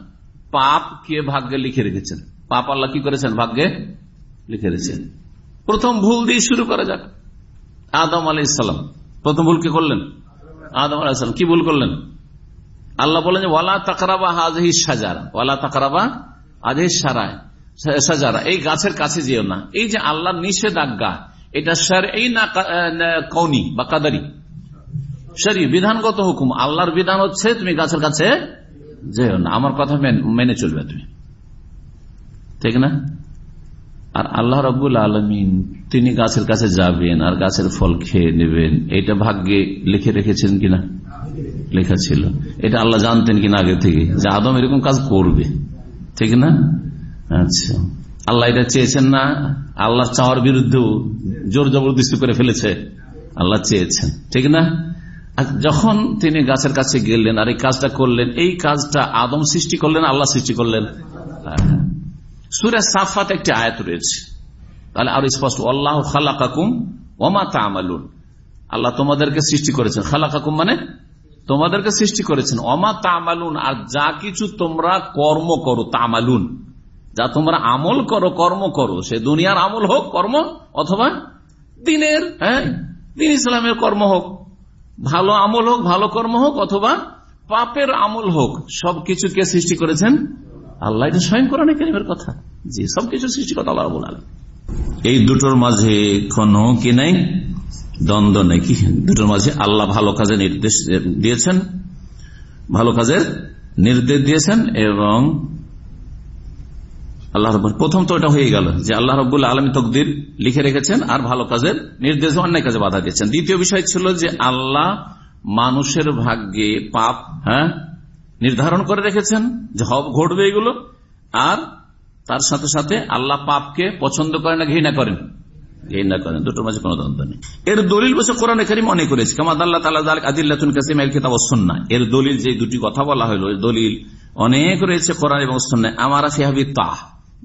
পাপকে ভাগ্যে লিখে রেখেছেন। পাপ আল্লাহ কি করেছেন? ভাগ্যে লিখে রেখেছেন। প্রথম ভুল দিয়ে শুরু করা যাক। আদম আলাই ইসলাম প্রথম ভুল কে করলেন? আদম আলাহিসাম কি ভুল করলেন? আল্লাহ বলেন ওয়ালা তাকরাবা হাজহি সাজারা ওয়ালা তাকরাবা আজহি সারায় সাজারা এই গাছের কাছে যেও না। এই যে আল্লাহ নিষেধাজ্ঞা, এটা স্যার এই না কৌনি বা কাদারি? সারি বিধানগত হুকুম। আল্লাহর বিধান হচ্ছে তুমি গাছের কাছে যেও না। আমার কথা মেনে চলবে তুমি। ঠিক না? আর আল্লাহ রবুল আলমিন তিনি গাছের কাছে যাবেন আর গাছের ফল খেয়ে নেবেন। এটা ভাগ্যে লিখে রেখেছেন কিনা? লেখা ছিল। এটা আল্লাহ জানতেন কিনা আগে থেকে, যে আদম এরকম কাজ করবে। ঠিক না? আচ্ছা। আল্লাহ এটা চেয়েছেন না, আল্লাহ চাওয়ার বিরুদ্ধেও জোর জবরদস্তি করে ফেলেছে। আল্লাহ চেয়েছেন। ঠিক না? যখন তিনি গাছের কাছে গেলেন আর এই কাজটা করলেন, এই কাজটা আদম সৃষ্টি করলেন আল্লাহ সৃষ্টি করলেন? সুরে সাফাত একটি আয়াত রয়েছে। তাহলে আরও স্পষ্ট, আল্লাহ খালাকাকুম ওমা তামালুন। আল্লাহ তোমাদেরকে সৃষ্টি করেছেন। খালাকাকুম মানে তোমাদেরকে সৃষ্টি করেছেন। অমা তামালুন, আর যা কিছু তোমরা কর্ম করো, তামালুন। যা তোমরা আমল করো, কর্ম করো। সে দুনিয়ার আমল হোক, কর্ম, অথবা দিনের হ্যাঁ? দিন ইসলামের কর্ম হোক। ভালো আমল হোক, ভালো কর্ম হোক, অথবা পাপের আমল হোক সবকিছু কে সৃষ্টি করেছেন আল্লাহ স্বয়ং কোরআনে কেরিমের কথা। জি, সবকিছু সৃষ্টি কথা আল্লাহ বলে এই দুটোর মাঝে কোন কি নাই? দ্বন্দ্ব নেই কি? দুটোর মাঝে আল্লাহ ভালো কাজে নির্দেশ দিয়েছেন, ভালো কাজের নির্দেশ দিয়েছেন এবং আল্লাহ রব প্রথম তো এটা হয়ে গেল যে আল্লাহ রবুল্লা আলমী তকদির লিখে রেখেছেন আর ভালো কাজের নির্দেশ অন্যায় কাজে বাধা দিয়েছেন। দ্বিতীয় বিষয় ছিল যে আল্লাহ মানুষের ভাগ্যে পাপ হ্যাঁ নির্ধারণ করে রেখেছেন যে হব ঘটবে এগুলো, আর তার সাথে সাথে আল্লাহ পাপকে পছন্দ করেন না, ঘৃণা করেন। করেন দুটোর মাঝে কোনো নেই। এর দলিল বসে আল্লাহ তালা এর দলিল দুটি কথা বলা হলো দলিল অনেক রয়েছে কোরআন এবং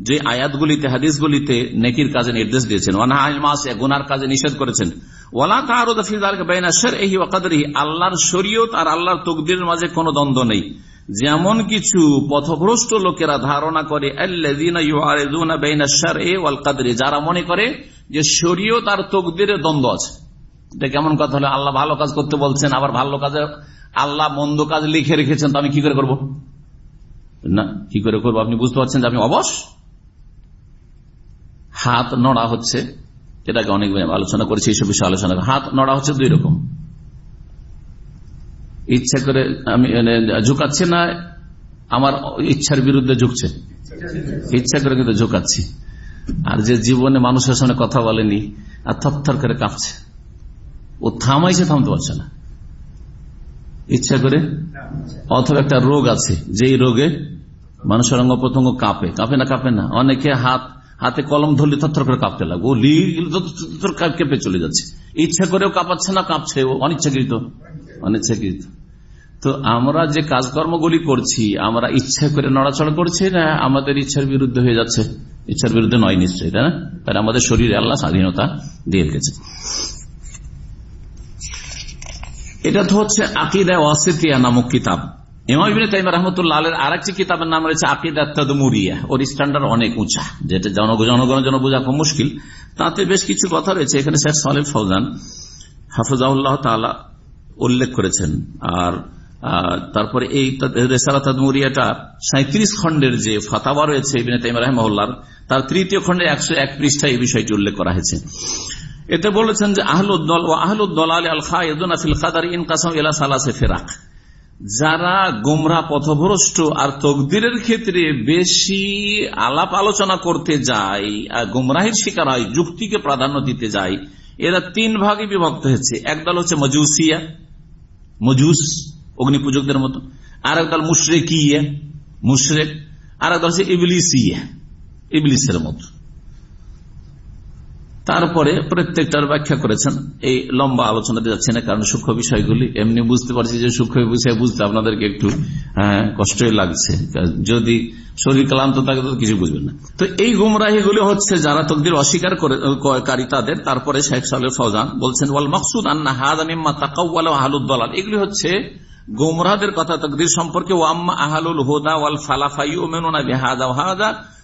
যে আয়াতগুলিতে, হাদিসগুলিতে নেকির কাজে নির্দেশ দিয়েছেন। গুনার কাজে নিষেধ করেছেন। আল্লাহর শরীয়ত আর আল্লাহর তকদির মাঝে কোনো দ্বন্দ্ব নেই। যেমন কিছু পথভ্রষ্ট লোকেরা ধারণা করে যারা মনে করে যে শরীয়ত আর তকদিরের দ্বন্দ্ব আছে। এটা কেমন কথা হলো? আল্লাহ ভালো কাজ করতে বলছেন, আবার ভালো কাজে আল্লাহ মন্দ কাজ লিখে রেখেছেন, তো আমি কি করে করব? না, কি করে করব? আপনি বুঝতে পারছেন যে আমি অবশ? হাত নড়া হচ্ছে। এটাকে অনেক আলোচনা করেছি, এইসব বিষয়ে আলোচনা হাত নড়া হচ্ছে দুই রকম। ইচ্ছা করে আমি ঝুঁকাচ্ছি না, আমার ইচ্ছার বিরুদ্ধে ঝুঁকছে। ইচ্ছা করে কিন্তু ঝুঁকাচ্ছি। আর যে জীবনে মানুষের সামনে কথা বলেনি, আর থর করে কাঁপছে। ও থামাইছে, থামতে পারছে না। ইচ্ছা করে, অথবা একটা রোগ আছে, যেই রোগে মানুষের অঙ্গ প্রত্যঙ্গ কাঁপে। কাঁপে না কাঁপে না। অনেকে হাত হাতে কলম ধরলে থর করে কাঁপতে লাগবে ও লিগলে কেঁপে চলে যাচ্ছে। ইচ্ছা করেও কাঁপাচ্ছে না, কাঁপছে ও অনিচ্ছাকৃত অনিচ্ছাকৃত। তো আমরা যে কাজকর্মগুলি করছি, আমরা ইচ্ছা করে নড়াচড়া করছি না, আমাদের ইচ্ছার বিরুদ্ধে হয়ে যাচ্ছে। ইচ্ছার বিরুদ্ধে নয় নিশ্চয়ই, তাই না? তাহলে আমাদের শরীরে আল্লাহ স্বাধীনতা দিয়ে রেখেছে। এটা তো হচ্ছে আকিদা ওয়াসিতিয়া নামক কিতাব। মুশকিল। তাতে বেশ কিছু কথা রয়েছে। এখানে উল্লেখ করেছেন। সাঁত্রিশ খণ্ডের যে ফাতাওয়া রয়েছে রহমহল্লার তার তৃতীয় একশো এক পৃষ্ঠায় এই বিষয়টি উল্লেখ করা হয়েছে। এতে বলেছেন যে আহলুদ্দল ও আলী আল খায়ুল কাদার এলা সালাসে ফেরাক। যারা গোমরা পথভ্রষ্ট আর তকদিরের ক্ষেত্রে বেশি আলাপ আলোচনা করতে যায়, আর গোমরাহির শিকার হয়, যুক্তিকে প্রাধান্য দিতে যায়, এরা তিন ভাগে বিভক্ত হয়েছে। একদল হচ্ছে মজুসিয়া, মজুস অগ্নি পূজকদের মতো। আর একদল মুশরেক। মুশরেক আর একদল হচ্ছে ইবলিসিয়া, ইবলিসের মতো। তারপরে প্রত্যেকটার ব্যাখ্যা করেছেন। এই লম্বা আলোচনাতে যাচ্ছে না, কারণ সূক্ষ্ম বিষয়গুলি। এমনি বুঝতে পারছি যে সূক্ষ্ম বিষয় বুঝতে আপনাদেরকে একটু কষ্টই লাগছে। যদি শরীর ক্লান্ত থাকে, তো কিছু বুঝবেন না। তো এই গুমরাহিগুলি হচ্ছে যারা তকদির অস্বীকার কারী তাদের। তারপরে শেখ সালে ফৌজান বলছেন, ওয়াল মকসুদ আন্না হাদ আমিম্মা তাকাউল আহলুদ্দলাল এগুলি হচ্ছে গোমরাদের কথা, তকদির সম্পর্কে ওয়াম্মা আহালুল হুদা ওয়াল ফালাফাই ও মেনুনা বিহাদা হাদা।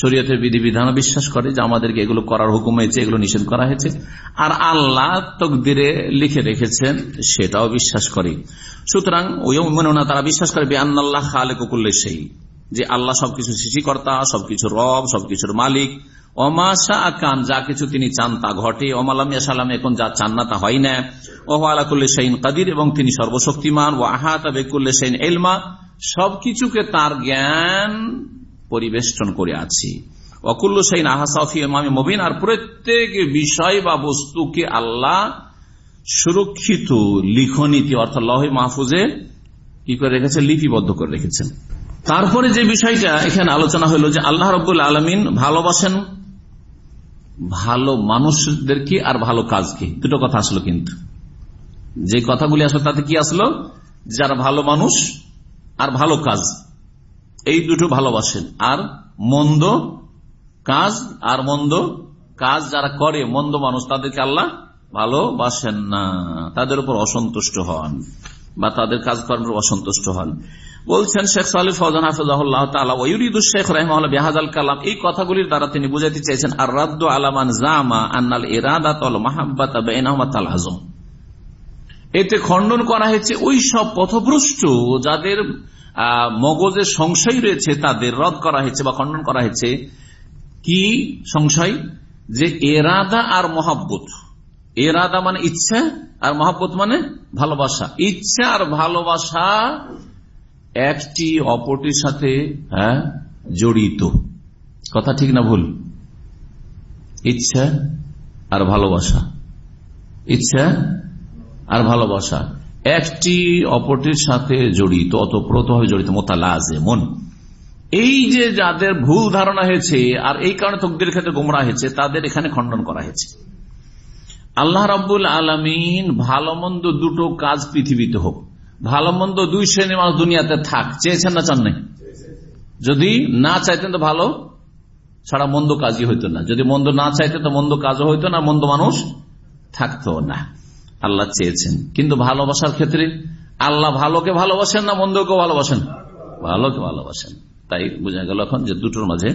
শরীয়তের বিধিবিধান বিশ্বাস করে যে আমাদেরকে এগুলো করার হুকুম হয়েছে, এগুলো নিষেধ করা হয়েছে। আর আল্লাহ তকদিরে লিখে রেখেছেন, সেটাও বিশ্বাস করে। সুতরাং ওই মনে তারা বিশ্বাস করে বেআল্লাহ খালে কুকুল্লে সেই যে আল্লাহ সবকিছু সৃষ্টিকর্তা, সবকিছু রব, সবকিছুর মালিক। অমাশা আকান যা কিছু তিনি চান তা ঘটে। অমালামিয়া সালাম এখন যা চান না তা হয় না। ওহ আলাকুল্লে সাইন কাদির, এবং তিনি সর্বশক্তিমান। ও আহাত বেকুল্লে সাইন এলমা সবকিছুকে তার জ্ঞান পরিবেষ্টন করে আছি। অকুল্ল সাইন আহাসাফি ইমামে মবিন, আর প্রত্যেক বিষয় বা বস্তুকে আল্লাহ সুরক্ষিত লিখনীতি, অর্থাৎ লহে মাহফুজে কি করে রেখেছে লিপিবদ্ধ করে রেখেছেন। তারপরে যে বিষয়টা এখানে আলোচনা হলো যে আল্লাহ রবুল আলমিন ভালোবাসেন ভালো মানুষদেরকে আর ভালো কাজকে। দুটো কথা আসলো কিন্তু। যে কথাগুলি আসলো তাতে কি আসলো? যারা ভালো মানুষ আর ভালো কাজ। এই দুটো ভালোবাসেন। আর মন্দ কাজ, আর মন্দ কাজ যারা করে, মন্দ মানুষ, তাদেরকে আল্লাহ ভালোবাসেন না। তাদের উপর অসন্তুষ্ট হন বা তাদের কাজকর্মের অসন্তুষ্ট হন। বলছেন শেখ সালিফ ফৌজান হাফিজাহুল্লাহ তালা শেখ রহমাল বেহাজাল কালাম এই কথাগুলির দ্বারা তিনি বুঝাইতে চাইছেন আর রাদ্দ আলামান জামা আন্নাল ইরাদাত মাহাব্বাত আজম এতে খণ্ডন করা হয়েছে ওই সব পথভ্রষ্ট যাদের মগজের সংশয় রয়েছে তাদের রদ করা হয়েছে বা খণ্ডন করা হয়েছে। কি সংশয়? যে এরাদা আর মহাব্বত। এরাদা মানে ইচ্ছা, আর মহাব্বত মানে ভালোবাসা। ইচ্ছা আর ভালোবাসা একটি অপরটির সাথে হ্যাঁ জড়িত। কথা ঠিক না ভুল? ইচ্ছা আর ভালোবাসা। ইচ্ছা আর ভালোবাসা। একটি অপরটির সাথে জড়িত অতপ্রত ভাবে জড়িত মোতালাজে মন এই যে যাদের ভুল ধারণা হয়েছে, আর এই কারণে তকদির ক্ষেত্রে গোমরা হয়েছে, তাদের এখানে খণ্ডন করা হয়েছে। আল্লাহ রাবুল আলমিন ভালো মন্দ দুটো কাজ পৃথিবীতে হোক। ভালো মন্দ দুই শ্রেণির মানুষ দুনিয়াতে থাক। চেয়েছেন না চান নাই? যদি না চাইতেন তো ভালো, ছাড়া মন্দ কাজই হইতো না। যদি মন্দ না চাইতেন তো মন্দ কাজও হইতো না, মন্দ মানুষ থাকতো না। আল্লাহ চেয়েছেন। কিন্তু ভালোবাসার ক্ষেত্রে আল্লাহ ভালোকে ভালোবাসেন না মন্দকে ভালোবাসেন? ভালোকে ভালোবাসেন। তাই বোঝা গেল এখন যে দুটোর মাঝে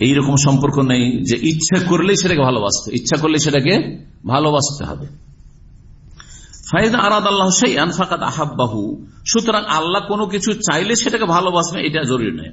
এইরকম সম্পর্ক নেই যে ইচ্ছা করলেই সেটাকে ভালোবাসতে, ইচ্ছা করলে সেটাকে ভালোবাসতে হবে। সুতরাং আল্লাহ কোনো কিছু চাইলে সেটাকে ভালোবাসবে, এটা জরুরি নয়।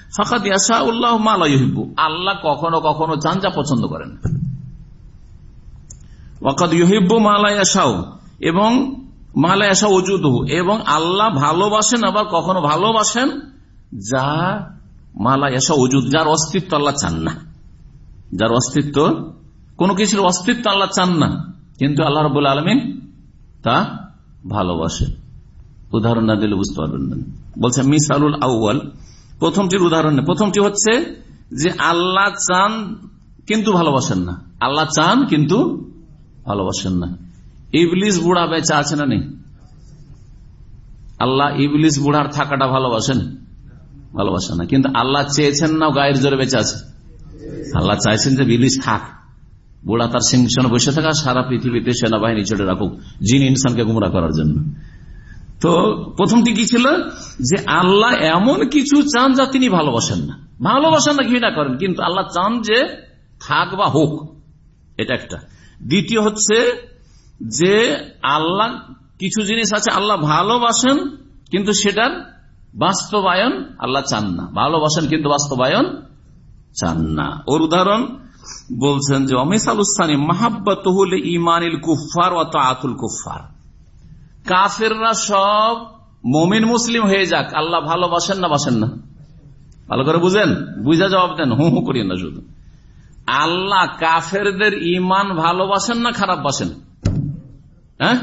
ফাঁকাত ইয়াসা উল্লাহ মালাইহিবু আল্লাহ কখনো কখনো চান যা পছন্দ করেন। এবং মালায়াসা ওজুদ এবং আল্লাহ ভালোবাসেন, আবার কখনো ভালোবাসেন যা মালায়াসা ওজুদ যার অস্তিত্ব আল্লাহ চান না। যার অস্তিত্ব, কোন কিছুর অস্তিত্ব আল্লাহ চান না। কিন্তু আল্লাহ রব আলমিন তা ভালোবাসে। উদাহরণ না দিলে বুঝতে পারবেন না। বলছে, মিসালুল আউ্ল প্রথমটির উদাহরণ প্রথমটি হচ্ছে যে আল্লাহ চান কিন্তু ভালোবাসেন না। আল্লাহ চান কিন্তু ভালোবাসেন না। ইবলিস বুড়া বেচা আছে না নেই? আল্লাহ ইবলিস বুড়ার থাকাটা ভালোবাসেন? ভালোবাসেন না। কিন্তু আল্লাহ চেয়েছেন না গায়ের জোরে বেঁচে আছে? আল্লাহ চাইছেন যে ইবলিস থাক। বুড়া তার সিংহাসনে বসে থাকা সারা পৃথিবীতে সেনাবাহিনী ছেড়ে রাখুক জিন ইনসানকে গুমরা করার জন্য। তো প্রথমটি কি ছিল যে আল্লাহ এমন কিছু চান যা তিনি ভালোবাসেন না। ভালোবাসেন না, ঘৃণা করেন, কিন্তু আল্লাহ চান যে থাক বা হোক, এটা একটা। দ্বিতীয় হচ্ছে যে আল্লাহ, কিছু জিনিস আছে আল্লাহ ভালোবাসেন, কিন্তু সেটার বাস্তবায়ন আল্লাহ চান না। ভালোবাসেন, কিন্তু বাস্তবায়ন চান না। ওর উদাহরণ বলছেন যে অমিসালুস্তানি মাহাব্বত হলে ইমানিল কুফার অত আতুল কুফার কাফেররা সব মমিন মুসলিম হয়ে যাক। আল্লাহ ভালোবাসেন না বাসেন না? ভালো করে বুঝেন? বুঝা জবাব দেন, হু হু করিয়েন না শুধু। আল্লাহ কাফেরদের ইমান ভালোবাসেন না খারাপ বাসেন হ্যাঁ?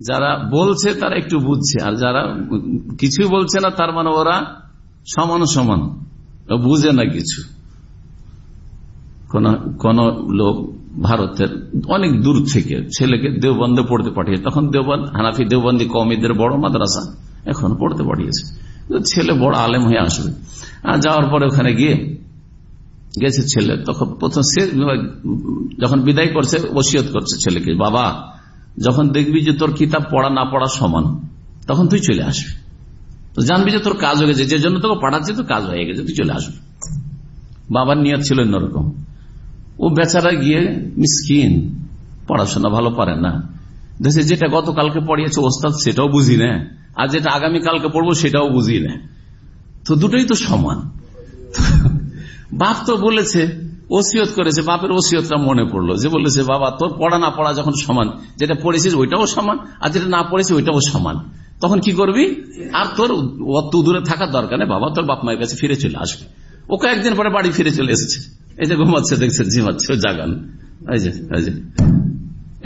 যারা বলছে তারা একটু বুঝছে, আর যারা কিছু বলছে না তার মানে ওরা সমান সমান। বুঝে না কিছু। কোন লোক ভারতের অনেক দূর থেকে ছেলেকে দেওবন্দে পড়তে পাঠিয়েছে তখন দেওবন্দ হানাফি দেওবন্দি কমিদের বড় মাদ্রাসা। এখন পড়তে পাঠিয়েছে। ছেলে বড় আলেম হয়ে আসবে। আর যাওয়ার পরে ওখানে গিয়ে গেছে ছেলে। তখন প্রথম সে যখন বিদায় করছে, ওসিয়ত করছে ছেলেকে, বাবা, যখন দেখবি যে তোর কিতাব পড়া না পড়া সমান, তখন তুই চলে আসবি। তো জানবি যে তোর কাজ হয়ে গেছে। যে জন্য তোকে পাঠাচ্ছে তো কাজ হয়ে গেছে, তুই চলে আসবি। বাবার নিয়ত ছিল অন্যরকম। ও বেচারা গিয়ে, মিসকিন, পড়াশোনা ভালো পারে না। দেখছে যেটা গতকালকে পড়িয়েছে ওস্তাদ, সেটাও বুঝি না। আর যেটা আগামী কালকে পড়ব, সেটাও বুঝি না। তো দুটোই তো সমান। বাপ তো বলেছে, ওসিয়ত করেছে, বাপের ওসিয়তটা মনে পড়ল। যে বলেছে, বাবা, তোর পড়া না পড়া যখন সমান, যেটা পড়েছিস ওইটাও সমান, আর যেটা না পড়েছি ওইটাও সমান। তখন কি করবি? আর তোর অত দূরে থাকার দরকার নেই। বাবা, তোর বাপ মায়ের কাছে ফিরে চলে আসবে। ও কয়েকদিন পরে বাড়ি ফিরে চলে এসেছে। এই যে ঘুমাচ্ছে দেখছে ঝিমাচ্ছে জাগান। এই যে এই যে।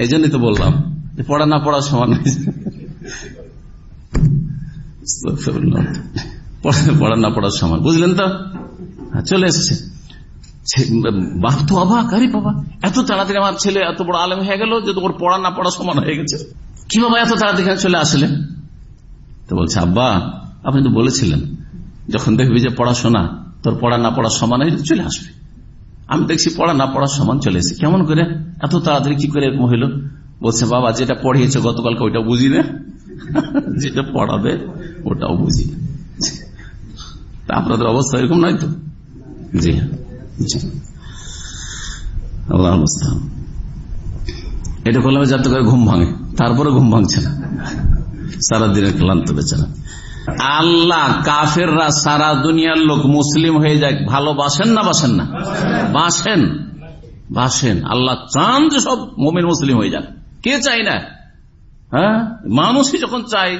এই জন্যই তো বললাম পড়া না পড়া সমান পড়া না পড়ার সমান। বুঝলেন তো? হ্যাঁ, চলে এসেছে। বাপ তো অবাক আরে বাবা এত তাড়াতাড়ি আমার ছেলে এত বড় আলম হয়ে গেল যে তোর পড়া না পড়া সমান হয়ে গেছে। কি বাবা এত তাড়াতাড়ি চলে আসলে? তো বলছে আব্বা আপনি তো বলেছিলেন যখন দেখবি যে পড়াশোনা তোর পড়া না পড়া সমান হয়ে চলে আসবে। আমি দেখছি পড়া না পড়ার সমান চলে এসে কেমন করে? এত তাড়াতাড়ি কি করে এরকম বলছে, বাবা, যেটা পড়িয়েছে গতকালকে ওইটা বুঝি না? যেটা পড়াবে, ওটাও বুঝি তা আপনাদের অবস্থা এরকম নয় তো? জি আল্লাহ এটা করলাম যাতে করে ঘুম ভাঙে। তারপরে ঘুম ভাঙছে না। সারাদিনের ক্লান্ত বেচারা। আল্লাহ কাফেররা সারা দুনিয়ার লোক মুসলিম হয়ে যায় ভালোবাসেন না বাসেন না? বাসেন। বাসেন। আল্লাহ চান যে সব মোমেন মুসলিম হয়ে যাক। কে চাই না? হ্যাঁ? মানুষই যখন চাই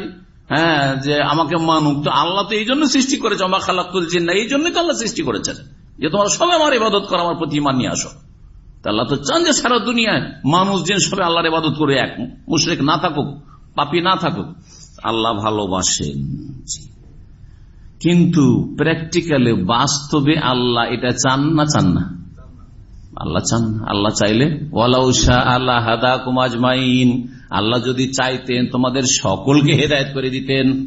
হ্যাঁ যে আমাকে মানুক, তো আল্লাহ তো এই জন্য সৃষ্টি করেছে। আমার খালাক তুলছেন না এই জন্যই তো আল্লাহ সৃষ্টি করেছেন। যে তোমার সবাই আমার ইবাদত করো, আমার প্রতি মানিয়ে আসো। আল্লাহ তো চান যে সারা দুনিয়ায় মানুষ যে সবাই আল্লাহর ইবাদত করে এক। মুশরেক না থাকুক, পাপি না থাকুক। আল্লাহ ভালোবাসেন। কিন্তু প্র্যাকটিক্যালে বাস্তবে আল্লাহ এটা চান না চান না? আল্লাহ চান, আল্লাহ চাইলে আল্লাহ হাদা কুমাজমাইন আল্লাহ যদি চাইতেন তোমাদের সকলকে হেদায়ত করে দিতেন।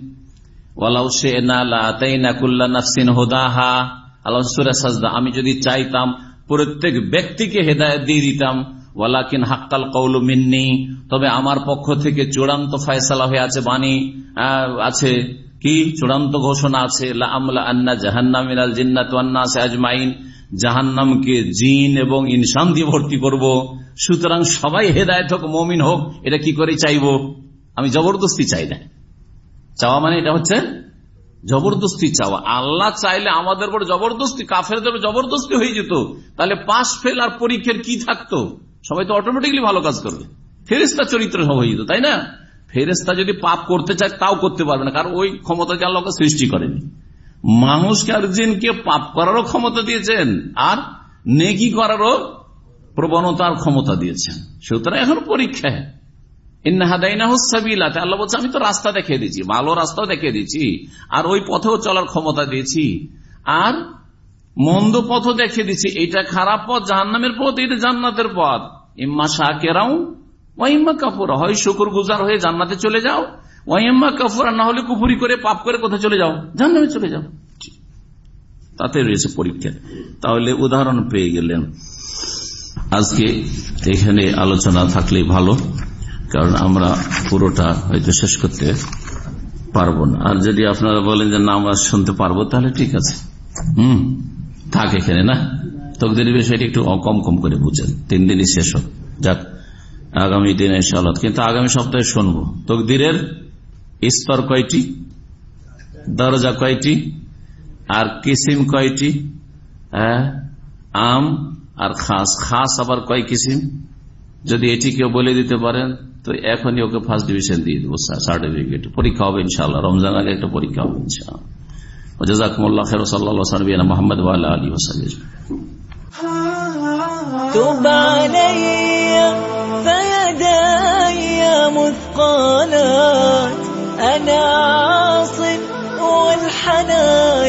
আমি যদি চাইতাম প্রত্যেক ব্যক্তিকে হেদায়ত দিয়ে দিতাম ওয়ালাকিন হাক্কাল কৌল মিন্নি, তবে আমার পক্ষ থেকে চূড়ান্ত ফয়সালা হয়ে আছে বাণী আছে। কি? চূড়ান্ত ঘোষণা আছে আন্না জিন্নাত আজমাইন। জাহান্নামকে জিন এবং ইনসান দিয়ে ভর্তি করব। সুতরাং সবাই হেদায়ত হোক, মমিন হোক, এটা কি করে চাইব? আমি জবরদস্তি চাই না। চাওয়া মানে এটা হচ্ছে জবরদস্তি চাওয়া। আল্লাহ চাইলে আমাদের বড় জবরদস্তি, কাফেরদের জবরদস্তি হয়ে যেত। তাহলে পাশ ফেল আর পরীক্ষার কি থাকতো? সবাই তো অটোমেটিকলি ভালো কাজ করবে। ফেরেস্তা চরিত্র সব যেত তাই না? ফেরেস্তা যদি পাপ করতে চায়, তাও করতে পারবে না, কারণ ওই ক্ষমতাকে আল্লাহকে সৃষ্টি করেনি। মানুষকে আর জিনকে পাপ করারও ক্ষমতা দিয়েছেন, আর নেকি করারও প্রবণতার ক্ষমতা দিয়েছেন। সুতরাং এখন পরীক্ষায় আল্লাহ বলছে, আমি তো রাস্তা দেখিয়ে দিচ্ছি ভালো রাস্তাও দেখিয়ে দিচ্ছি আর ওই পথেও চলার ক্ষমতা দিয়েছি, আর মন্দ পথ দেখিয়ে দিচ্ছি এটা খারাপ পথ, জাহান্নামের পথ এটা জান্নাতের পথ। ইম্মা শাহ কেরাও ওয়াইম্মা কাপুর হয় শুকুর গুজার হয়ে জান্নাতে চলে যাও ওয়াইম্মা কাপুর না হলে কুপুরি করে, পাপ করে কোথায় চলে যাও? জাহান্নামে চলে যাও। তাতে রয়েছে পরীক্ষা। তাহলে উদাহরণ পেয়ে গেলেন। আজকে এখানে আলোচনা থাকলে ভালো, কারণ আমরা পুরোটা হয়তো শেষ করতে পারব না। আর যদি আপনারা বলেন যে না, আমরা শুনতে পারব, তাহলে ঠিক আছে। হম, থাক এখানে, না? তকদির বিষয়টি একটু কম কম করে বুঝেন। তিন দিনই শেষ হোক। যাক, আগামী দিনে সালত কিন্তু আগামী সপ্তাহে শুনব। তকদিরের স্তর কয়টি? দরজা কয়টি? আর কিসিম কয়টি? হ্যাঁ আম আর খাস। খাস আবার কয় কিসিম? যদি এটি কেউ বলে দিতে পারেন, তো এখনই ওকে ফার্স্ট ডিভিশন দিয়ে দেবো সার্টিফিকেট পরীক্ষা হবে ইনশাল্লাহ রমজান আগে একটা পরীক্ষা হবে ইনশাল্লাহ জাজাকুমুল্লাহ খের সাল্লাহ মোহাম্মদ আলী ওসাল تب علي فيداي مثقالات أنا عاص والحنان.